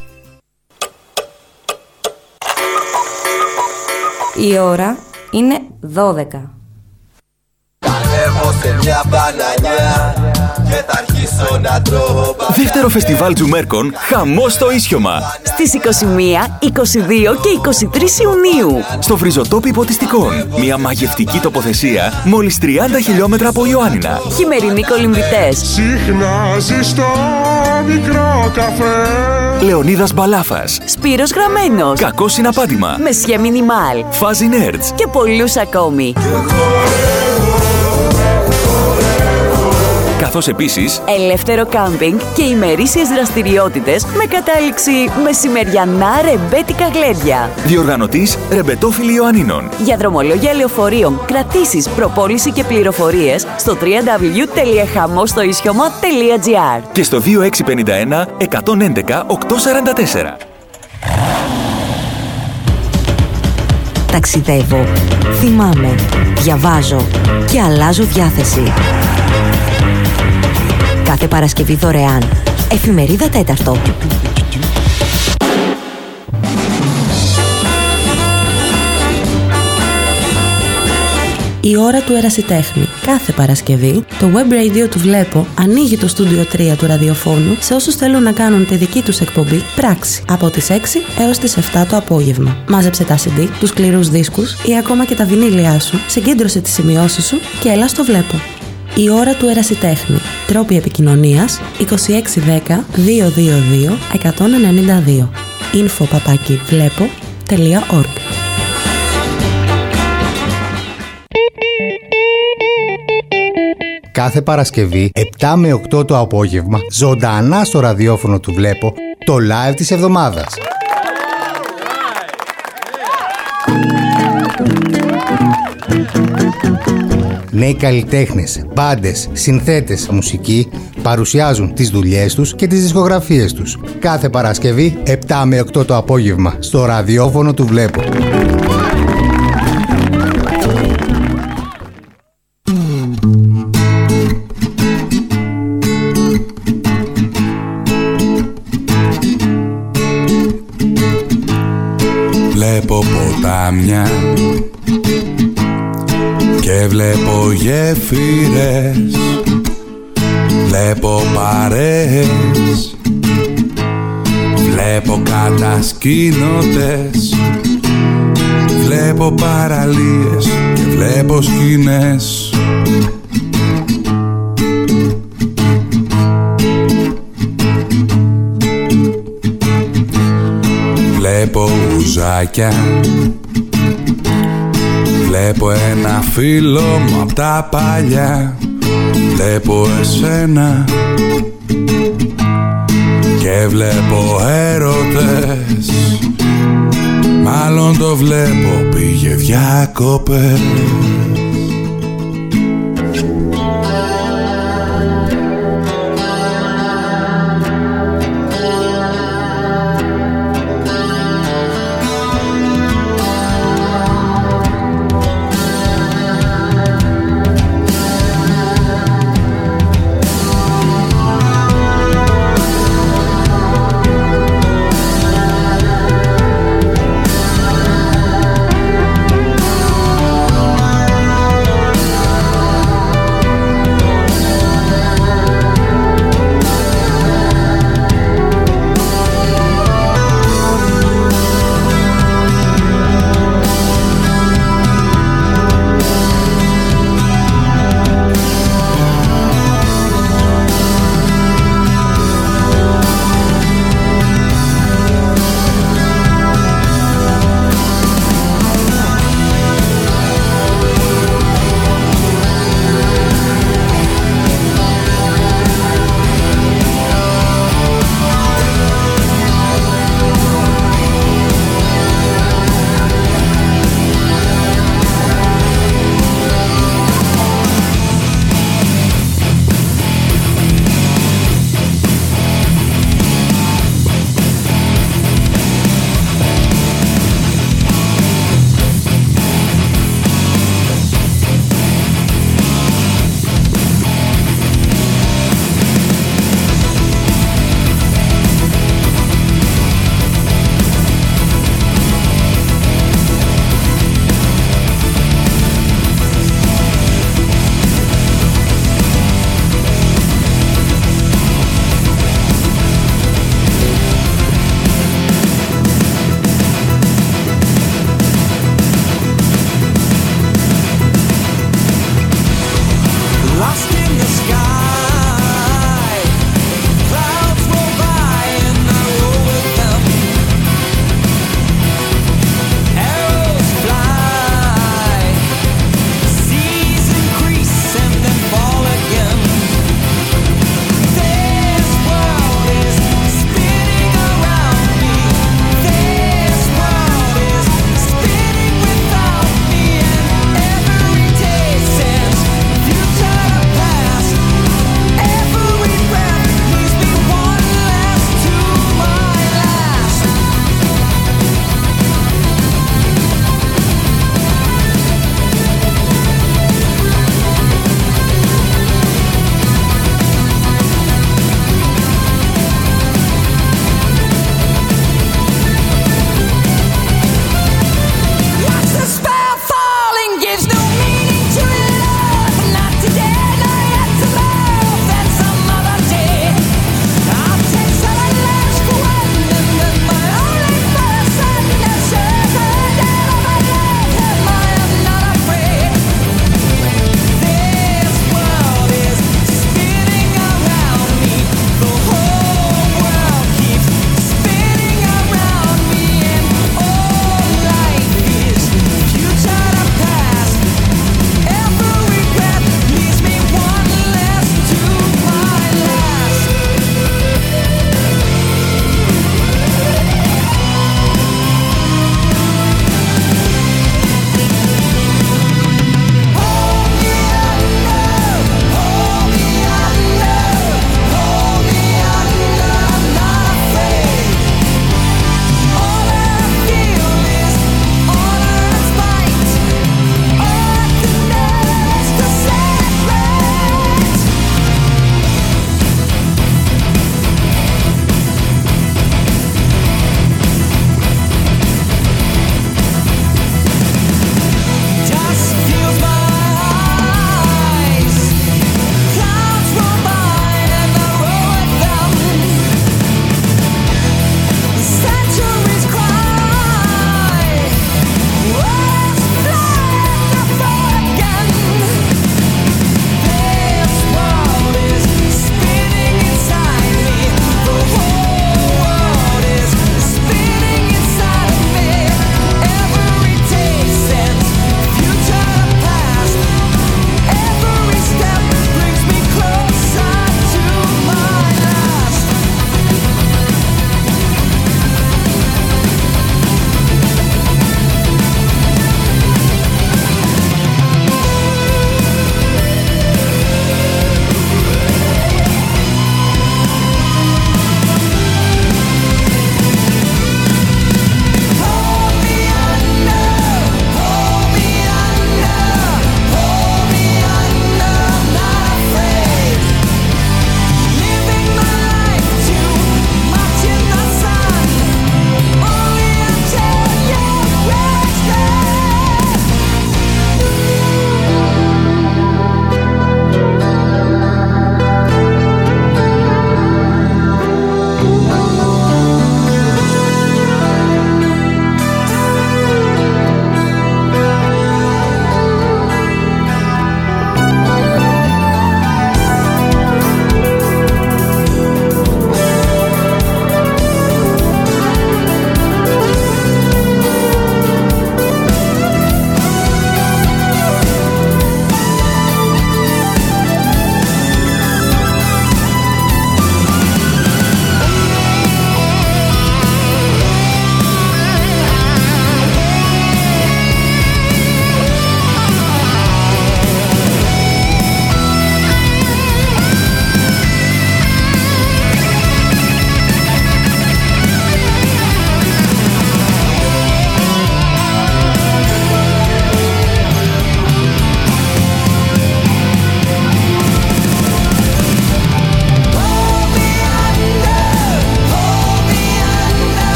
Η ώρα είναι 12. Ανέβω σε μια μπανανιά και θα αρχίσω να τρώω Δεύτερο φεστιβάλ Τζουμέρκων, χαμός στο Ίσιωμα. Στις 21, 22 και 23 Ιουνίου. Στο Βριζοτόπι Ποτιστικών. Μια μαγευτική τοποθεσία μόλις 30 χιλιόμετρα από Ιωάννινα. Χειμερινοί κολυμβητές. Συχνάζει στο μικρό καφέ Λεωνίδας Μπαλάφας. Σπύρος Γραμμένος. Κακό συναπάτημα. Μεσιέ Μινιμάλ. Φάζι Nerds. Και πολλούς ακόμη. Καθώς επίσης Ελεύθερο κάμπινγκ και ημερήσιες δραστηριότητες με κατάληξη μεσημεριανά ρεμπέτικα γλέντια. διοργανωτής Ρεμπετόφιλη Ιωαννίνων. Για δρομολόγια λεωφορείων, κρατήσεις, προπόληση και πληροφορίες στο www.hamostoischioma.gr Και στο 2651 111 844. Ταξιδεύω, θυμάμαι, διαβάζω και αλλάζω διάθεση. Κάθε Παρασκευή δωρεάν. Εφημερίδα τέταρτο. Η ώρα του ερασιτέχνη. Κάθε Παρασκευή, το web radio του Βλέπω ανοίγει το στούντιο 3 του ραδιοφώνου σε όσους θέλουν να κάνουν τη δική τους εκπομπή πράξη από τις 6 έως τις 7 το απόγευμα. Μάζεψε τα CD, τους σκληρούς δίσκους ή ακόμα και τα βινίλια σου, συγκέντρωσε τις σημειώσεις σου και έλα στο Βλέπω. Η ώρα του ερασιτέχνη. Τρόποι επικοινωνίας 2610 222 192 info παπάκι βλέπω.org Κάθε Παρασκευή 7 με 8 το απόγευμα ζωντανά στο ραδιόφωνο του Βλέπω το live της εβδομάδας. Νέοι καλλιτέχνες, μπάντες, συνθέτες, μουσική παρουσιάζουν τις δουλειές τους και τις δισκογραφίες τους. Κάθε Παρασκευή 7 με 8 το απόγευμα στο ραδιόφωνο του Βλέπω. Βλέπω ποτάμια και βλέπω γέφυρες Βλέπω παρέες Βλέπω κατασκήνωτες Βλέπω παραλίες και βλέπω σκηνές. Βλέπω ουζάκια Βλέπω ένα φίλο μου απ' τα παλιά. Βλέπω εσένα. Και βλέπω έρωτες. Μάλλον το βλέπω πήγε διακοπές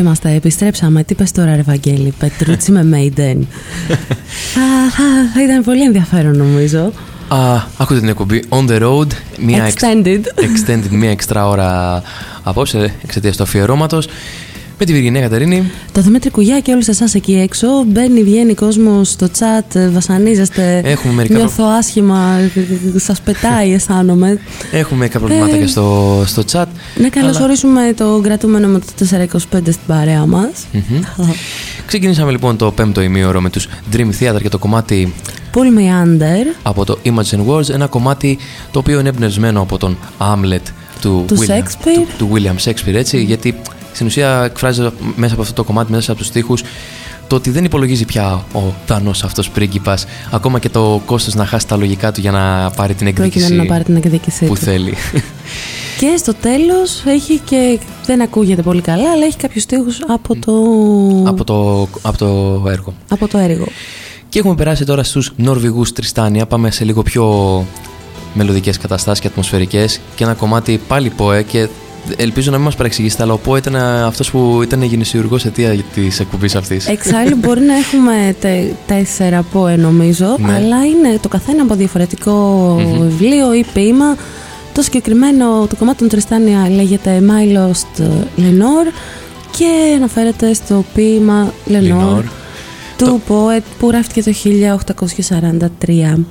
είμαστε, επιστρέψαμε. Τι πες τώρα, ρε Βαγγέλη, Πετρούτσι με Maiden. θα, θα, θα ήταν πολύ ενδιαφέρον νομίζω. Α, ακούτε την εκπομπή On the Road. Μια εξ- Extended. extended, μία εξτρά ώρα απόψε εξαιτίας του αφιερώματος. Με τη Βυργινία Κατερίνη. Το Δημήτρη Κουγιά και όλους εσάς εκεί έξω. Μπαίνει, βγαίνει κόσμος στο chat, ε, βασανίζεστε. Έχουμε μερικά Νιώθω άσχημα, ε, σας πετάει, αισθάνομαι. Έχουμε μερικά προβληματάκια Ε, στο, στο chat. Να καλωσορίσουμε το κρατούμενο με το 425 στην παρέα μας. Μμμ. Ξεκινήσαμε λοιπόν το πέμπτο ημίωρο με τους Dream Theater και το κομμάτι Pull me under. από το Imagine Wars, ένα κομμάτι το οποίο είναι εμπνευσμένο από τον Hamlet του, Του William, Shakespeare. του, του William Shakespeare, έτσι, γιατί στην ουσία εκφράζει μέσα από αυτό το κομμάτι, μέσα από τους στίχους, το ότι δεν υπολογίζει πια ο Δανός αυτός πρίγκιπας, ακόμα και το κόστος να χάσει τα λογικά του για να πάρει την εκδίκηση Προκειμένου να πάρει την εκδίκησή που του. θέλει. Και στο τέλος έχει και, δεν ακούγεται πολύ καλά, αλλά έχει κάποιους στίχους από το, από, το, από το έργο. από το έργο. Και έχουμε περάσει τώρα στους Νορβηγούς Τριστάνια. Πάμε σε λίγο πιο μελωδικές καταστάσεις και ατμοσφαιρικές και ένα κομμάτι πάλι ΠΟΕ και ελπίζω να μην μας παρεξηγήσετε αλλά ο ΠΟΕ ήταν αυτός που ήταν γεννησιουργός αιτία της εκπομπής αυτής. Εξάλλου μπορεί να έχουμε τε, τέσσερα ΠΟΕ νομίζω, Ναι. αλλά είναι το καθένα από διαφορετικό Μμμ. βιβλίο ή ποίημα. Το συγκεκριμένο, το κομμάτι των Τριστάνια λέγεται My Lost Lenore και αναφέρεται στο ποίημα Lenore Lenore. του ΠΟΕ που γράφτηκε το 1843. Πάμε.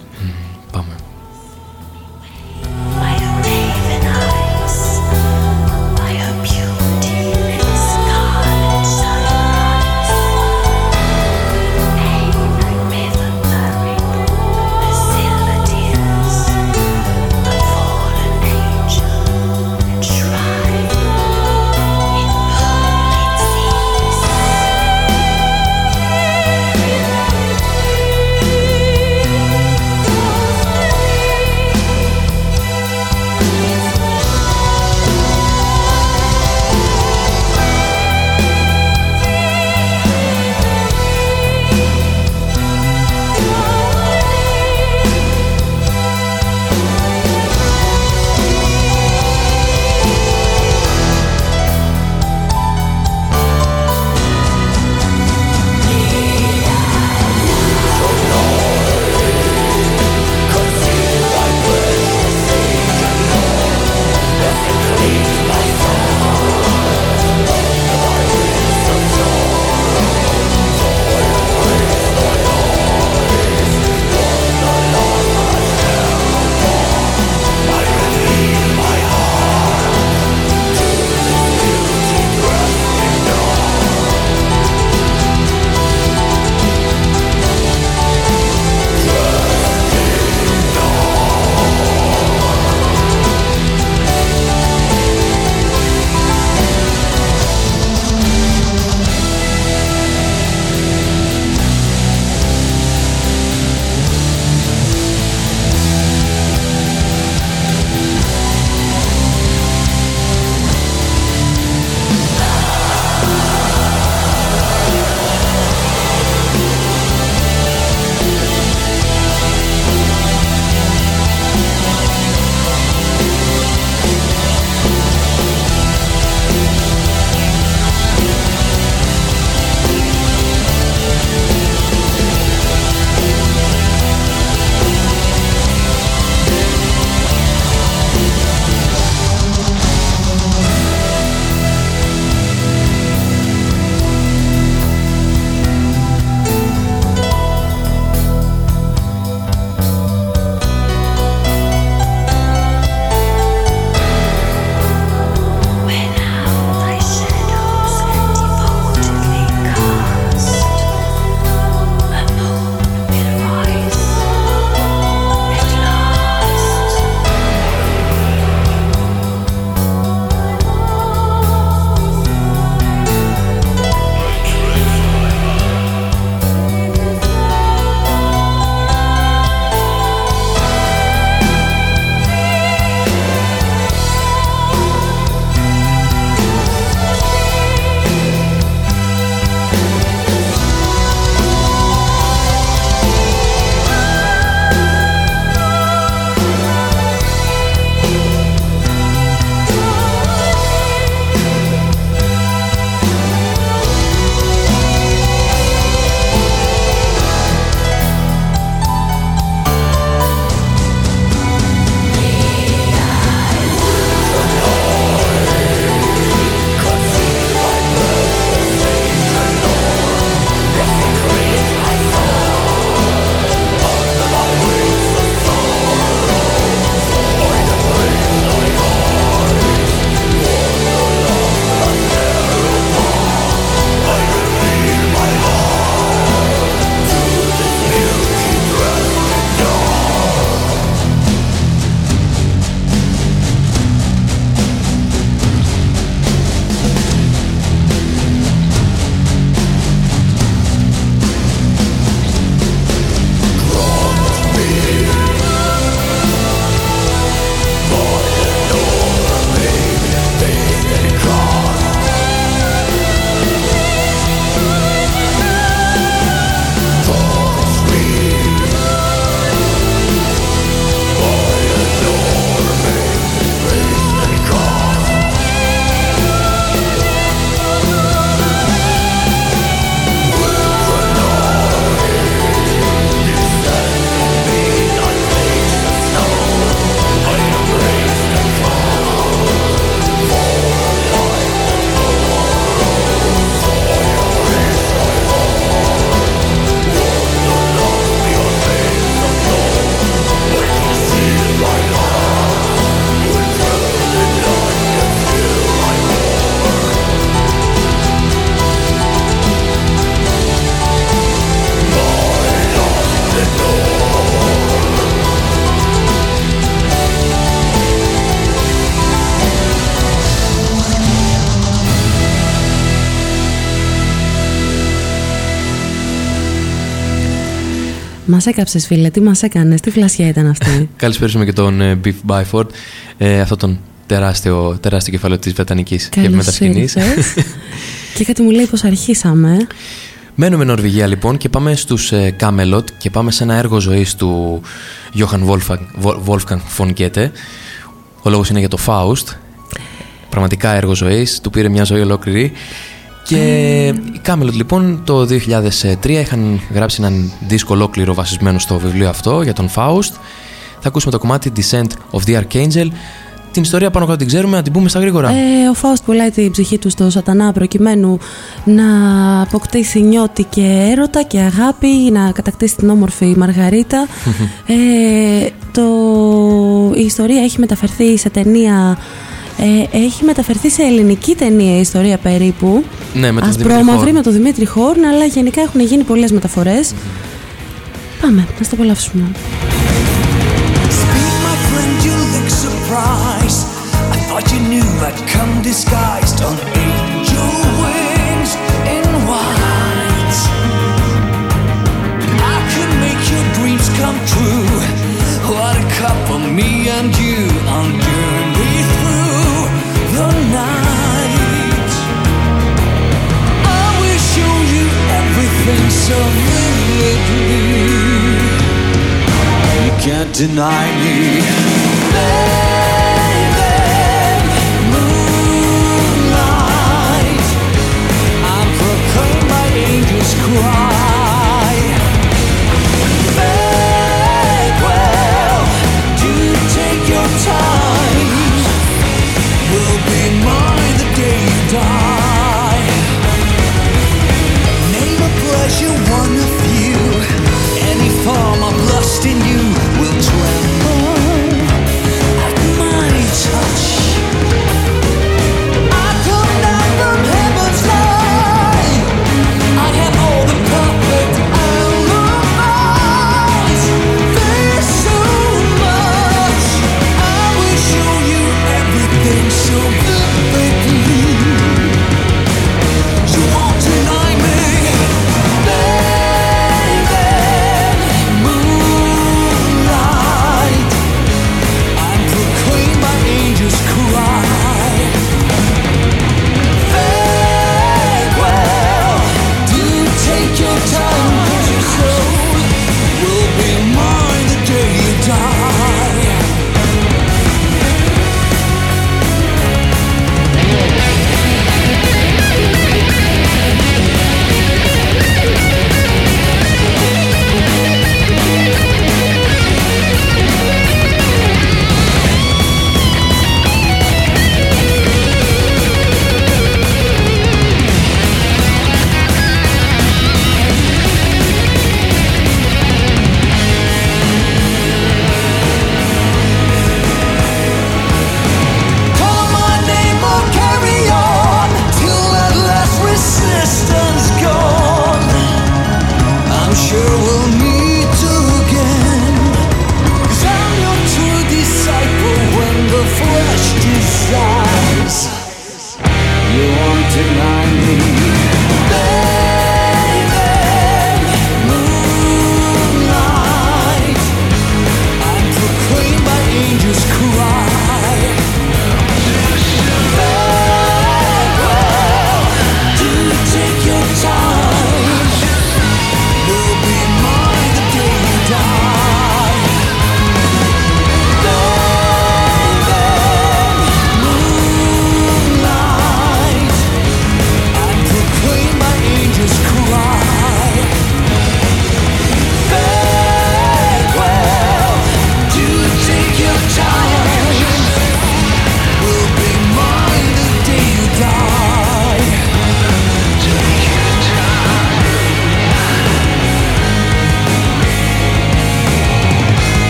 Έκαψες, φίλε, τι μας έκανες, τι φλασιά ήταν αυτή. Καλησπέρισουμε και τον ε, Beef Byford, ε, αυτό τον τεράστιο, τεράστιο κεφάλαιο της Βρετανικής μετασκηνής. και κάτι μου λέει πως αρχίσαμε. Μένουμε Νορβηγία λοιπόν και πάμε στους ε, Camelot και πάμε σε ένα έργο ζωής του Johann Wolfgang, Wolfgang von Goethe. Ο λόγος είναι για το Faust. Πραγματικά έργο ζωής, του πήρε μια ζωή ολόκληρη. Και οι Camelot λοιπόν το 2003 είχαν γράψει έναν δίσκο ολόκληρο βασισμένο στο βιβλίο αυτό για τον Faust. Θα ακούσουμε το κομμάτι Descent of the Archangel την ιστορία πάνω κάτω την ξέρουμε, να την πούμε στα γρήγορα. Ε, ο Φάουστ πουλάει την ψυχή του στο σατανά προκειμένου να αποκτήσει νιώτη και έρωτα και αγάπη, να κατακτήσει την όμορφη Μαργαρίτα. ε, το... Η ιστορία έχει μεταφερθεί σε ταινία ε, έχει μεταφερθεί σε ελληνική ταινία η ιστορία περίπου. Ναι, με τον Δημήτρη με τον Δημήτρη Χόρν, αλλά γενικά έχουν γίνει πολλές μεταφορές. Πάμε, να το απολαύσουμε. Thought you knew I'd come disguised on angel wings in white. I could make your dreams come true. What a couple, me and you, on so vividly. You can't deny me.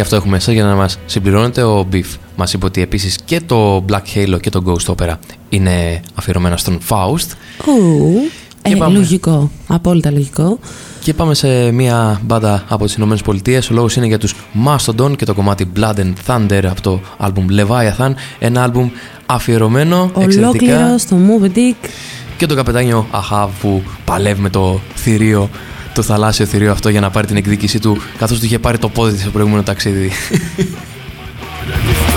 Γι' αυτό έχουμε εσά για να μας συμπληρώνετε ο Beef. Μας είπε ότι επίσης και το Black Halo και το Ghost Opera είναι αφιερωμένα στον Faust. Ου, ε, λογικό, απόλυτα λογικό. Και πάμε σε μια μπάντα από τις Ηνωμένες Πολιτείες. Ο λόγος είναι για τους Mastodon και το κομμάτι Blood and Thunder από το άλμπουμ Leviathan. Ένα άλμπουμ αφιερωμένο εξαιρετικά Ολόκληρο στο Movie Dick. και το καπετάνιο Αχάβ που παλεύει με το θηρίο, το θαλάσσιο θηρίο αυτό για να πάρει την εκδίκησή του καθώς του είχε πάρει το πόδι της σε προηγούμενο ταξίδι.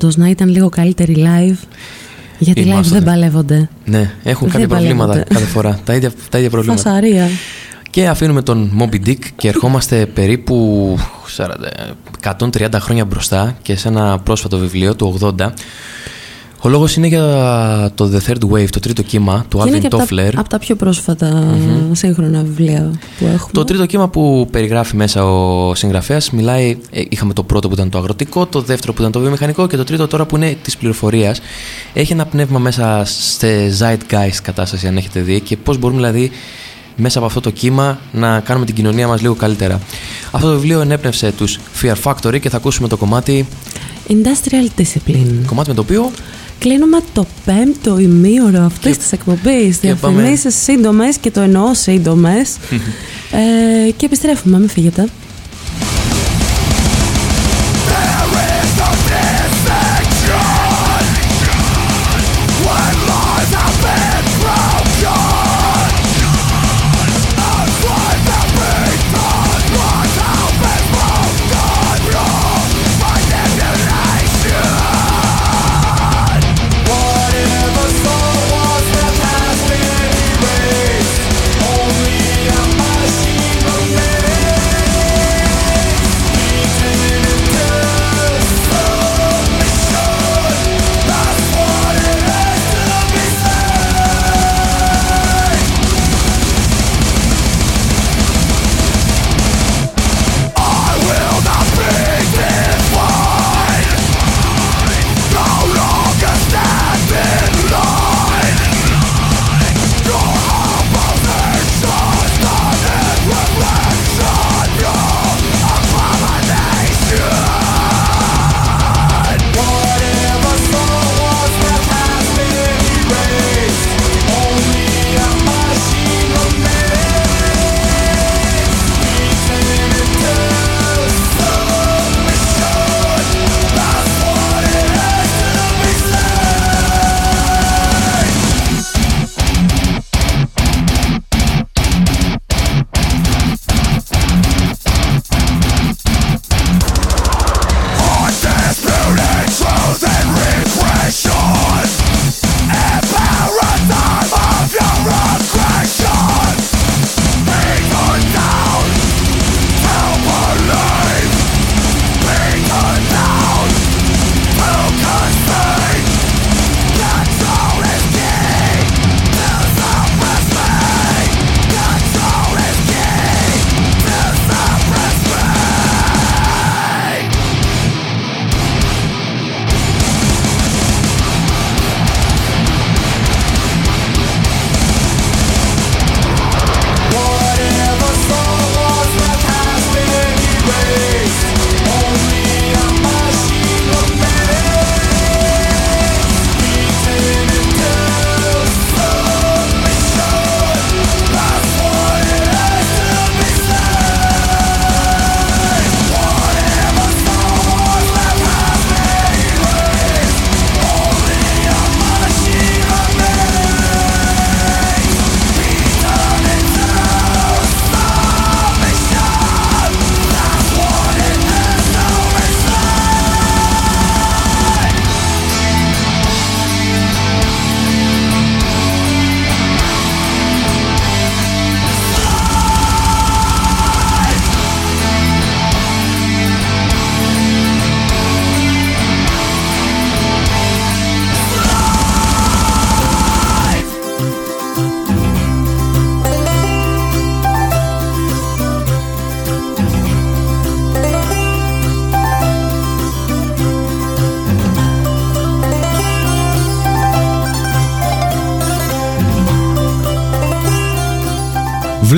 Όντως, να ήταν λίγο καλύτερη live. Γιατί live Είμαστε. δεν παλεύονται. Ναι, έχουν Δεν κάποια προβλήματα παλεύονται. κάθε φορά. τα, ίδια, τα ίδια προβλήματα. Φασαρία. Και αφήνουμε τον Moby Dick και ερχόμαστε περίπου 40, 130 χρόνια μπροστά και σε ένα πρόσφατο βιβλίο του 80. Ο λόγος είναι για το The Third Wave, το τρίτο κύμα του Και είναι Alvin και από Toffler. τα, από τα πιο πρόσφατα σύγχρονα βιβλία που έχουμε. Το τρίτο κύμα που περιγράφει μέσα ο συγγραφέας μιλάει, ε, είχαμε το πρώτο που ήταν το αγροτικό, το δεύτερο που ήταν το βιομηχανικό και το τρίτο τώρα που είναι της πληροφορίας. Έχει ένα πνεύμα μέσα σε zeitgeist κατάσταση αν έχετε δει και πώς μπορούμε δηλαδή μέσα από αυτό το κύμα να κάνουμε την κοινωνία μας λίγο καλύτερα. Αυτό το βιβλίο ενέπνευσε τους Fear Factory και θα ακούσουμε το κομμάτι, Industrial Discipline. κομμάτι με το οποίο Κλείνουμε το πέμπτο ημίωρο αυτής της εκπομπής. και πάμε. Διαφημίσεις σύντομες και το εννοώ σύντομες. ε, και επιστρέφουμε, μην φύγετε.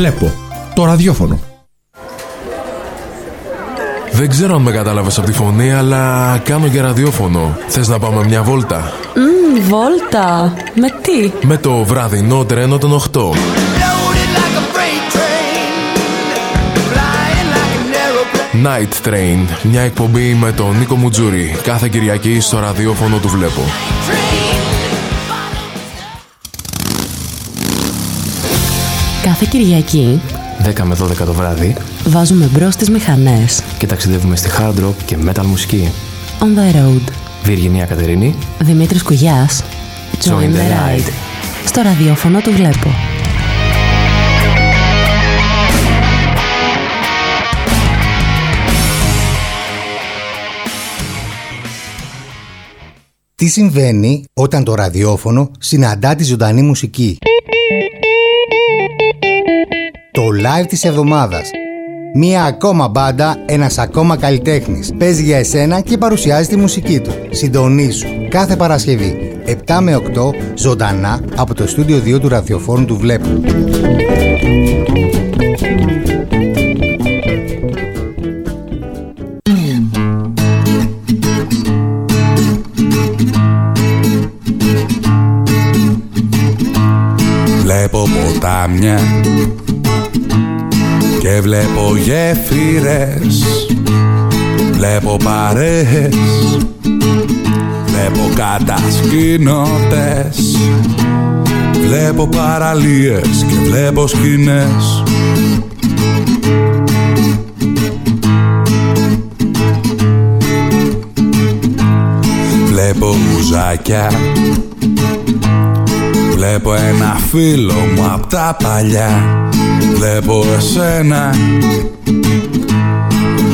Βλέπω. Το ραδιόφωνο. Δεν ξέρω αν με κατάλαβες από τη φωνή, αλλά κάνω και ραδιόφωνο. Θες να πάμε μια βόλτα; Μμμ, βόλτα. Με τι; Με το βραδινό τρένο των 8. Night Train, μια εκπομπή με τον Νίκο Μουτζούρι, κάθε Κυριακή στο ραδιόφωνο του Βλέπω. Κάθε Κυριακή 10 με 12 το βράδυ βάζουμε μπρος τις μηχανές. και ταξιδεύουμε στη hard rock και metal μουσική. On the road. Βιργινία Κατερίνη, Δημήτρης Κουγιάς. Join the ride. Στο ραδιόφωνο του βλέπω. Τι συμβαίνει όταν το ραδιόφωνο συναντά τη ζωντανή μουσική; Live της εβδομάδας. Μία ακόμα μπάντα, ένας ακόμα καλλιτέχνης. Παίζει για εσένα και παρουσιάζει τη μουσική του. Συντονίσου κάθε Παρασκευή 7 με 8 ζωντανά από το στούντιο 2 του ραδιοφόρου του Βλέπου. Βλέπω ποτάμια και βλέπω γέφυρες Βλέπω παρέες Βλέπω κατασκήνωτες Βλέπω παραλίες και βλέπω σκηνές. Βλέπω ουζάκια Βλέπω ένα φίλο μου από τα παλιά. Βλέπω εσένα.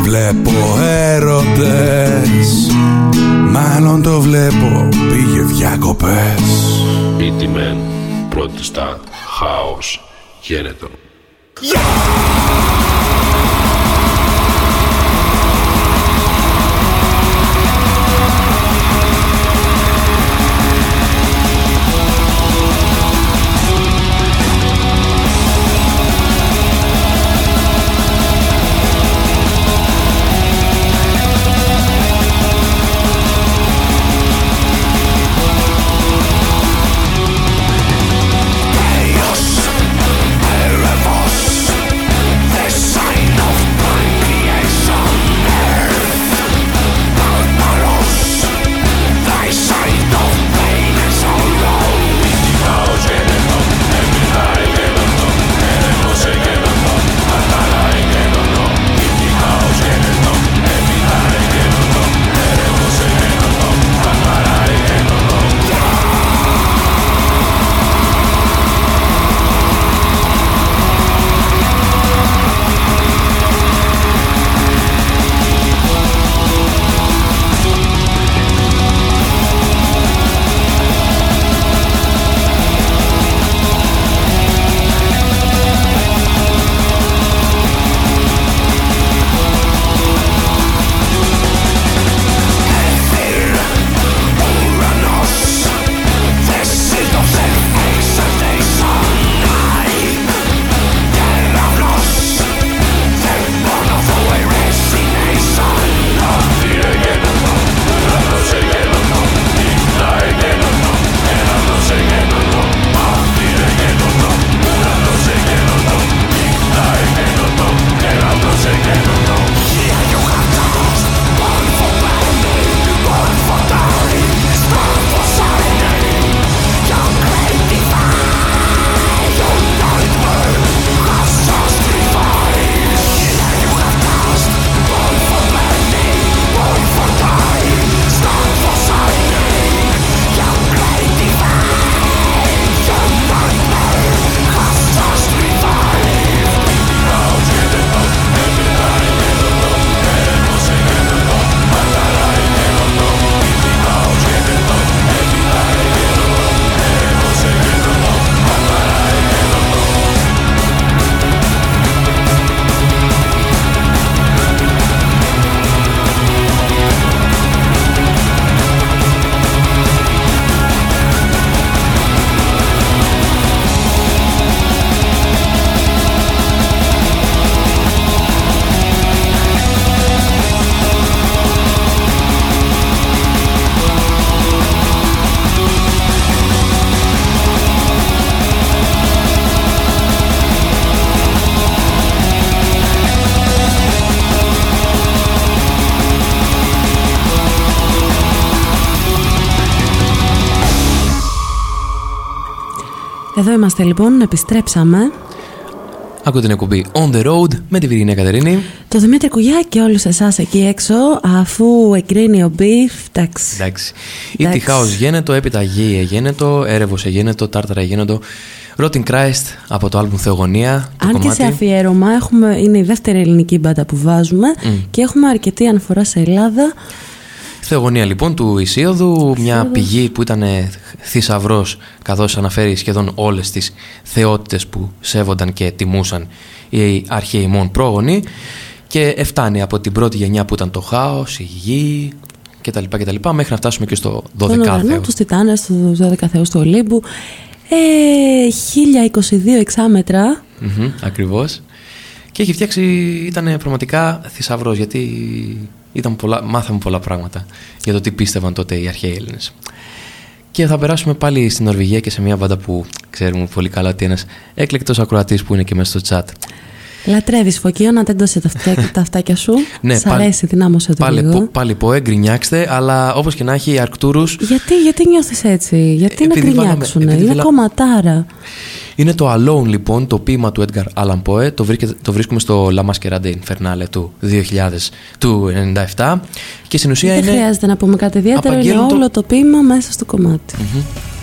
Βλέπω έρωτες. Μάλλον το βλέπω. Πήγε διακοπές. Beatty Man, πρώτη στα, χάος, χαίρετον yeah! Εδώ είμαστε λοιπόν, επιστρέψαμε. Ακούτε την εκπομπή On the Road με τη Βυρινία Κατερίνη. Το Δημήτρη Κουγιά και όλους εσάς εκεί έξω, αφού εγκρίνει ο Μπιφ, εντάξει. Εντάξει. Ή τη χάος γίνεται, έπειτα γη γίνεται, έρευος γίνεται, τάρταρα γίνεται. Rotting Christ από το άλμπουμ Θεογονία. Το Αν κομμάτι. και σε αφιέρωμα έχουμε, είναι η δεύτερη ελληνική μπάντα που βάζουμε και έχουμε αρκετή αναφορά σε Ελλάδα. Θεογονία λοιπόν του Ισίωδου, μια πηγή που ήταν θησαυρός καθώς αναφέρει σχεδόν όλες τις θεότητες που σέβονταν και τιμούσαν οι αρχαίοι μόν πρόγονοι και φτάνει από την πρώτη γενιά που ήταν το χάος, η γη κτλ. κτλ μέχρι να φτάσουμε και στο 12 Τον ουρανό, Θεό. τους Τιτάνες, τους 12 θεούς του Ολύμπου. Ε, 1022 εξάμετρα. Μμμ, ακριβώς. Και έχει φτιάξει, ήταν πραγματικά θησαυρός γιατί ήταν πολλά, μάθαμε πολλά πράγματα για το τι πίστευαν τότε οι αρχαίοι Έλληνες. Και θα περάσουμε πάλι στην Νορβηγία και σε μια μπάντα που ξέρουμε πολύ καλά ότι ένας έκλεκτος ακροατής που είναι και μέσα στο chat. Λατρεύεις Φωκείο να τέντωσε τα, αυτιά, τα αυτάκια σου. Ναι, Σ' πάλι- αρέσει, δυνάμωσε το Πάλι, λίγο. πο, πάλι ποέ, γκρινιάξτε, αλλά όπως και να έχει οι Αρκτούρους Γιατί, γιατί νιώθεις έτσι, γιατί να Επειδή βάλαμε- γκρινιάξουνε, επειδή είναι βάλα- κομματάρα. Είναι το Alone λοιπόν, το ποίημα του Edgar Allan Poe. Το, βρήκε- το βρίσκουμε στο La Masquerade Infernale του 2000, του 97. Και στην ουσία Δεν είναι... χρειάζεται να πούμε κάτι ιδιαίτερο, είναι απαγγέλνουν το- όλο το ποίημα μέσα στο κομμάτι. I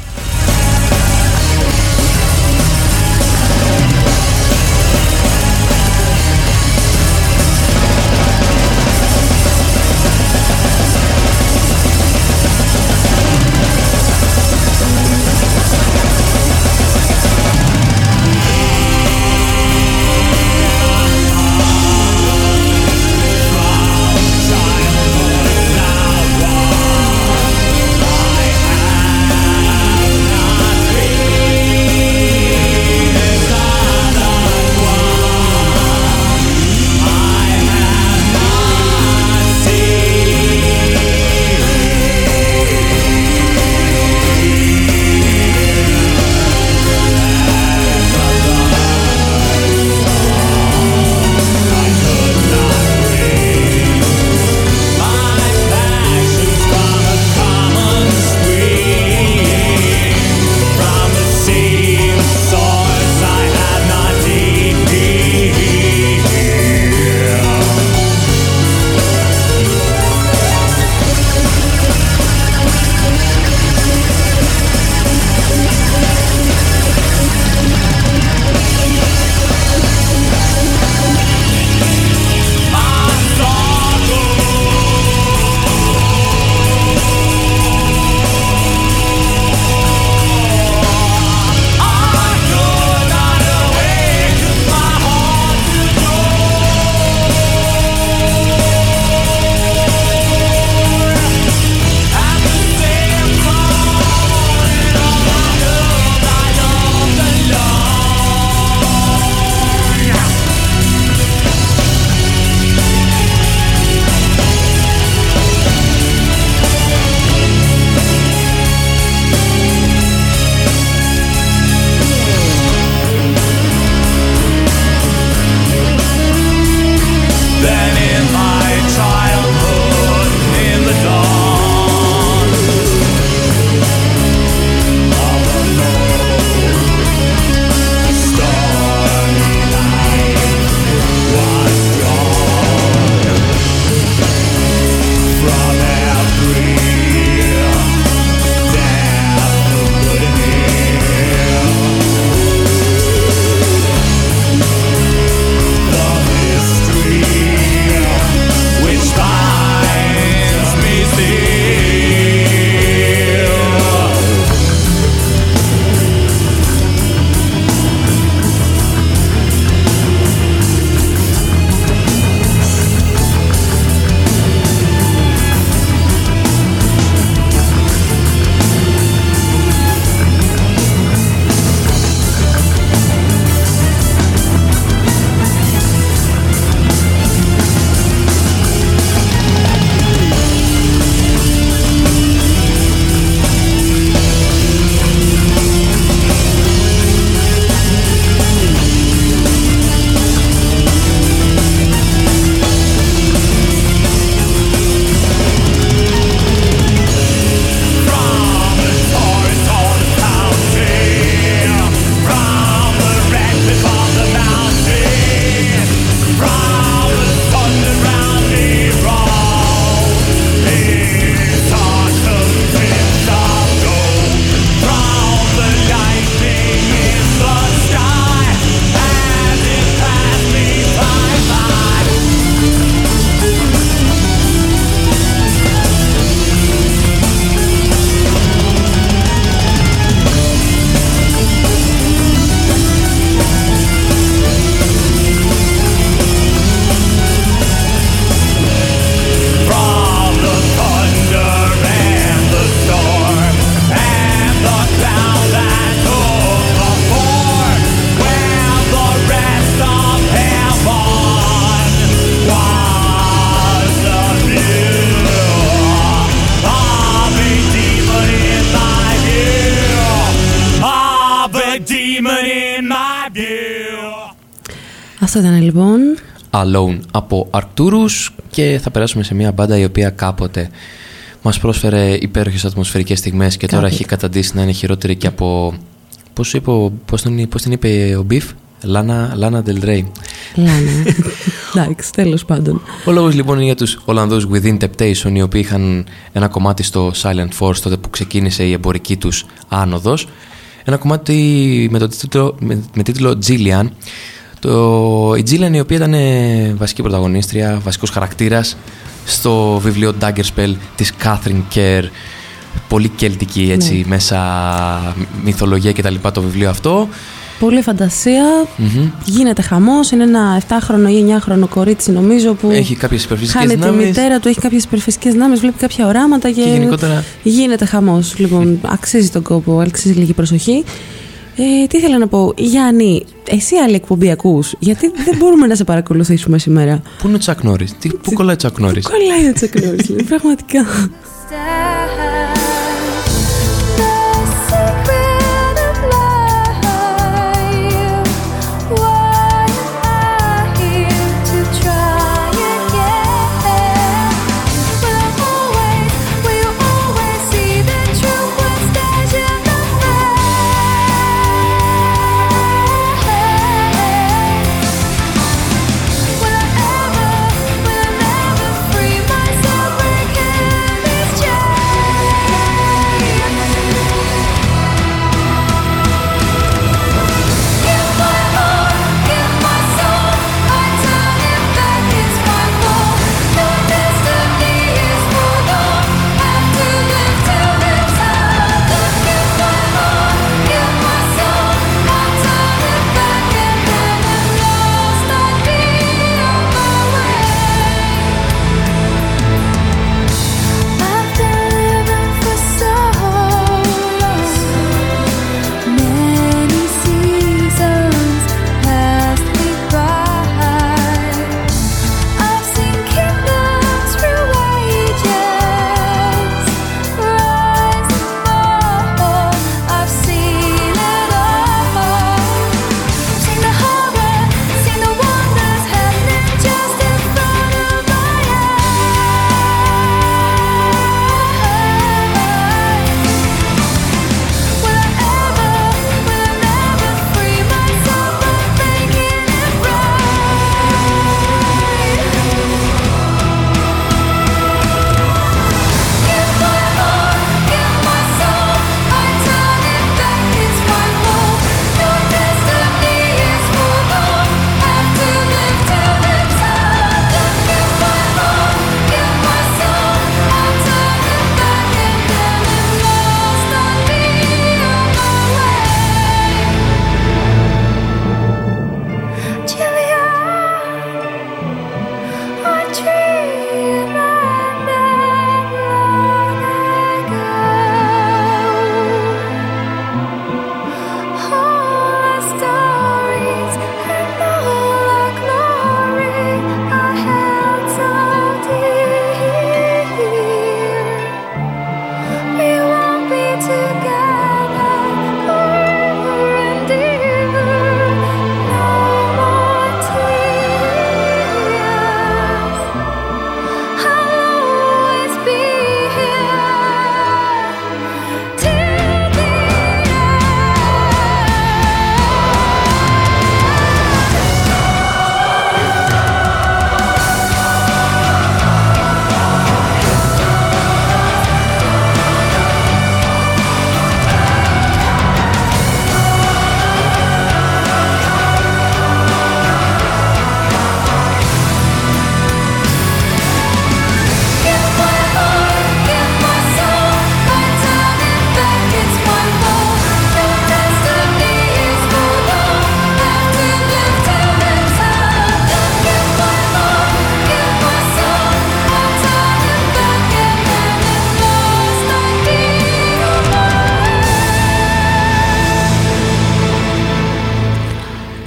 Alone από Arcturus και θα περάσουμε σε μια μπάντα η οποία κάποτε μας πρόσφερε υπέροχες ατμοσφαιρικές στιγμές και τώρα Κάποτε. έχει καταντήσει να είναι χειρότερη και από... Πώς, είπε, ο- πώς, τον, πώς την είπε ο Μπιφ; Λάνα, Λάνα Del Rey. Λάνα. Εντάξει, τέλος πάντων. Ο λόγος λοιπόν είναι για τους Ολλανδούς Within Temptation οι οποίοι είχαν ένα κομμάτι στο Silent Force τότε που ξεκίνησε η εμπορική τους άνοδος. Ένα κομμάτι με, το τίτλο, με, με τίτλο Jillian. Το, η Jillian η οποία ήταν ε, βασική πρωταγωνίστρια, βασικός χαρακτήρας στο βιβλίο Daggerspell της Catherine Kerr. Πολύ κελτική έτσι Ναι. μέσα μυθολογία και τα λοιπά το βιβλίο αυτό. Πολύ φαντασία. Μμμ. Γίνεται χαμός. Είναι ένα 7χρονο ή 9χρονο κορίτσι, νομίζω, που. Έχει κάποιες υπερφυσικές Χάνει τη δυνάμεις. μητέρα του, έχει κάποιες υπερφυσικές δυνάμει, βλέπει κάποια οράματα και, Και γενικότερα- γίνεται χαμός. Λοιπόν, αξίζει τον κόπο, αξίζει λίγη προσοχή. Ε, τι ήθελα να πω, Γιάννη, εσύ άλλη εκπομπή ακούς, γιατί δεν μπορούμε να σε παρακολουθήσουμε σήμερα. Πού είναι ο Τσακ Νόρις; Τι, πού κολλάει ο Τσακ Νόρις; Κολλάει ο Τσακνόρης, λέει, πραγματικά.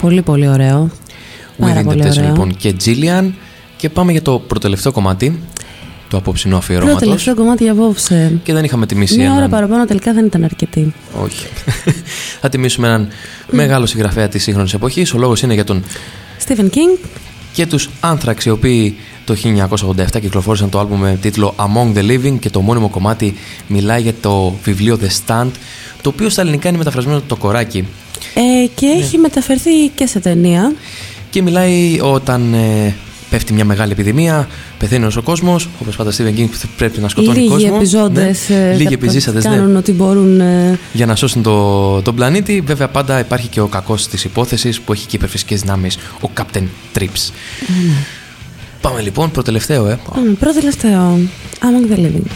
Πολύ πολύ ωραίο. Πάρα Within πολύ Temptation ωραίο. λοιπόν και Jillian. Και πάμε για το προτελευταίο κομμάτι. του απόψινου Πρώτο αφιερώματος. τελευταίο κομμάτι για απόψε. Και δεν είχαμε τιμήσει Μια ώρα έναν... παραπάνω τελικά δεν ήταν αρκετή. Όχι. Θα τιμήσουμε έναν μεγάλο συγγραφέα της σύγχρονης εποχής. Ο λόγος είναι για τον Stephen King. και τους Anthrax οι οποίοι το 1987 κυκλοφόρησαν το άλμπουμ με τίτλο Among the Living και το μόνιμο κομμάτι μιλάει για το βιβλίο The Stand το οποίο στα ελληνικά είναι μεταφρασμένο το κοράκι Ε, και Ναι. έχει μεταφερθεί και σε ταινία. και μιλάει όταν ε, πέφτει μια μεγάλη επιδημία, πεθαίνει όλος ο κόσμος, όπως πάντα Stephen King πρέπει να σκοτώνει Λίγοι κόσμο. επιζώντες Ναι. ε, Λίγοι κα- επιζήσαντες, ναι. κάνουν ό,τι μπορούν. ε, για να σώσουν το, τον πλανήτη. Βέβαια, πάντα υπάρχει και ο κακός της υπόθεσης που έχει και υπερφυσικές δυνάμεις, ο Captain Trips. Πάμε λοιπόν, προτελευταίο, ε. Πάμε, πρώτο τελευταίο. Among the Living;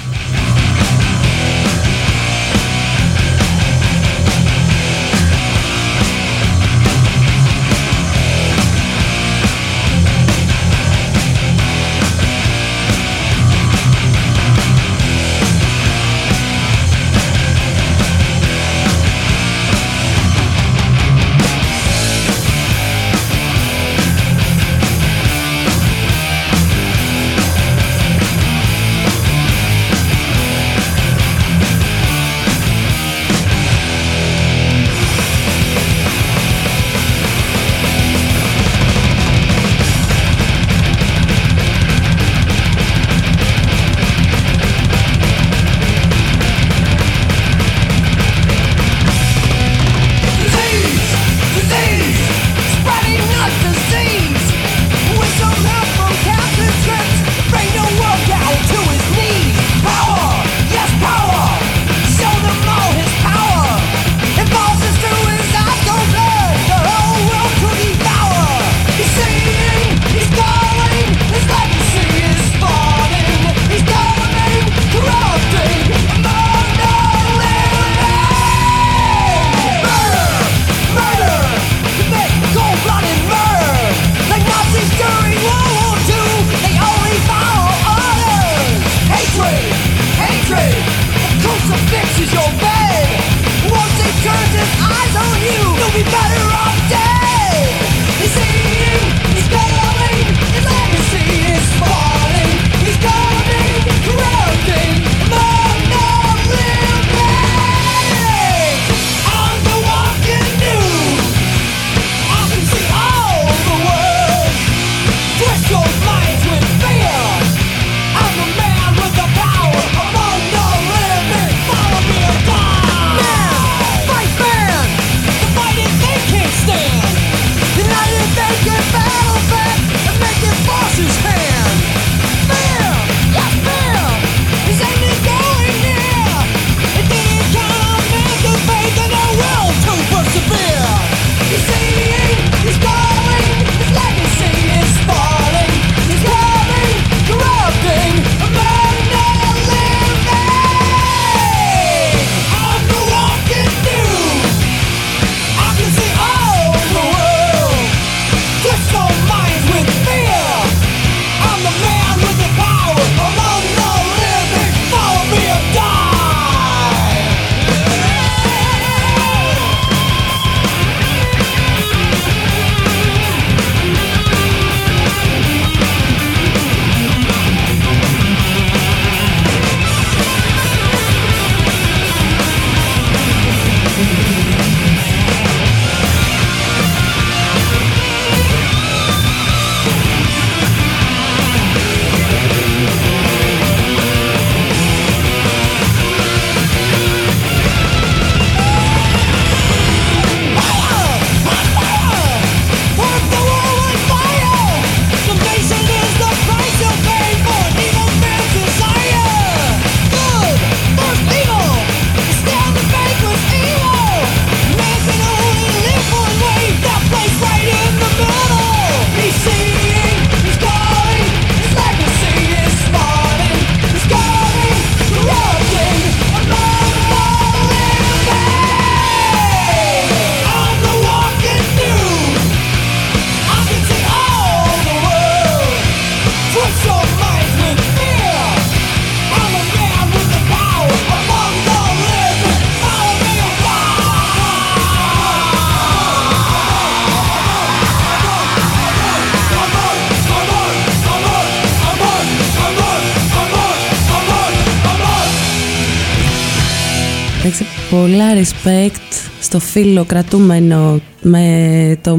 Πολλά respect στο φίλο κρατούμενο με το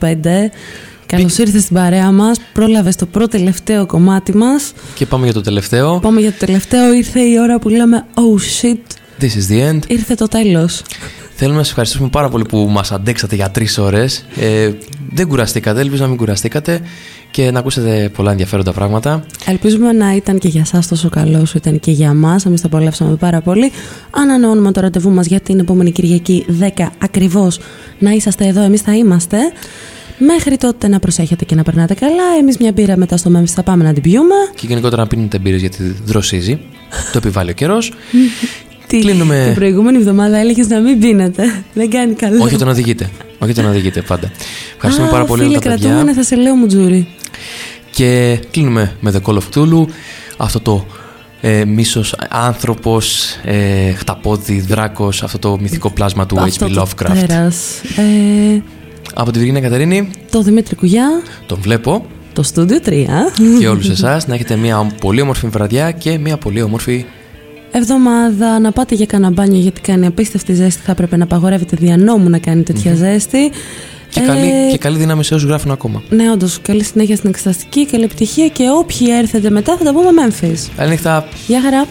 025. Καλώς ήρθες στην παρέα μας. Πρόλαβες το πρώτο τελευταίο κομμάτι μας. Και πάμε για το τελευταίο. Πάμε για το τελευταίο. Ήρθε η ώρα που λέμε Oh shit. This is the end. Ήρθε το τέλος. Θέλουμε να σας ευχαριστήσουμε πάρα πολύ που μας αντέξατε για τρεις ώρες. Ε, δεν κουραστήκατε, ελπίζω να μην κουραστήκατε και να ακούσετε πολλά ενδιαφέροντα πράγματα. Ελπίζουμε να ήταν και για εσά τόσο καλό όσο ήταν και για εμά. Εμεί το απολαύσαμε πάρα πολύ. Ανανεώνουμε το ραντεβού μας για την επόμενη Κυριακή 10 ακριβώς. Να είσαστε εδώ, εμείς θα είμαστε. Μέχρι τότε να προσέχετε και να περνάτε καλά. Εμείς μια μπύρα μετά στο Memphis θα πάμε να την πιούμε. Και γενικότερα να πίνετε μπύρες γιατί δροσίζει. το επιβάλλει ο καιρός. Τι, Κλείνουμε. Την προηγούμενη εβδομάδα έλεγες να μην πίνετε. Δεν κάνει καλό. Όχι όταν οδηγείτε. Όχι όταν οδηγείτε πάντα. Ευχαριστούμε πάρα πολύ φίλε, όλα τα παιδιά. κρατούμενε, θα σε λέω μουτζούρι. Και κλείνουμε με The Call of Cthulhu. Αυτό το ε, μίσος άνθρωπος, ε, χταπόδι, δράκος, αυτό το μυθικό πλάσμα του Αυτό H.P. το Lovecraft. τέρας. Ε, Από τη Βυργίνια Κατερίνη, το Δημήτρη Κουγιά, τον βλέπω το Studio 3. και όλους εσάς να έχετε μια πολύ όμορφη βραδιά και μια πολύ όμορφη Εβδομάδα να πάτε για κανένα μπάνιο γιατί κάνει απίστευτη ζέστη. Θα έπρεπε να απαγορεύετε δια νόμου να κάνει τέτοια ζέστη. Και, Ε, καλή, και καλή δύναμη σε όσους γράφουν ακόμα. Ναι, όντως. Καλή συνέχεια στην εξεταστική, καλή επιτυχία και όποιοι έρθετε μετά θα τα πούμε Memphis. Καλή νύχτα. Γεια χαρά.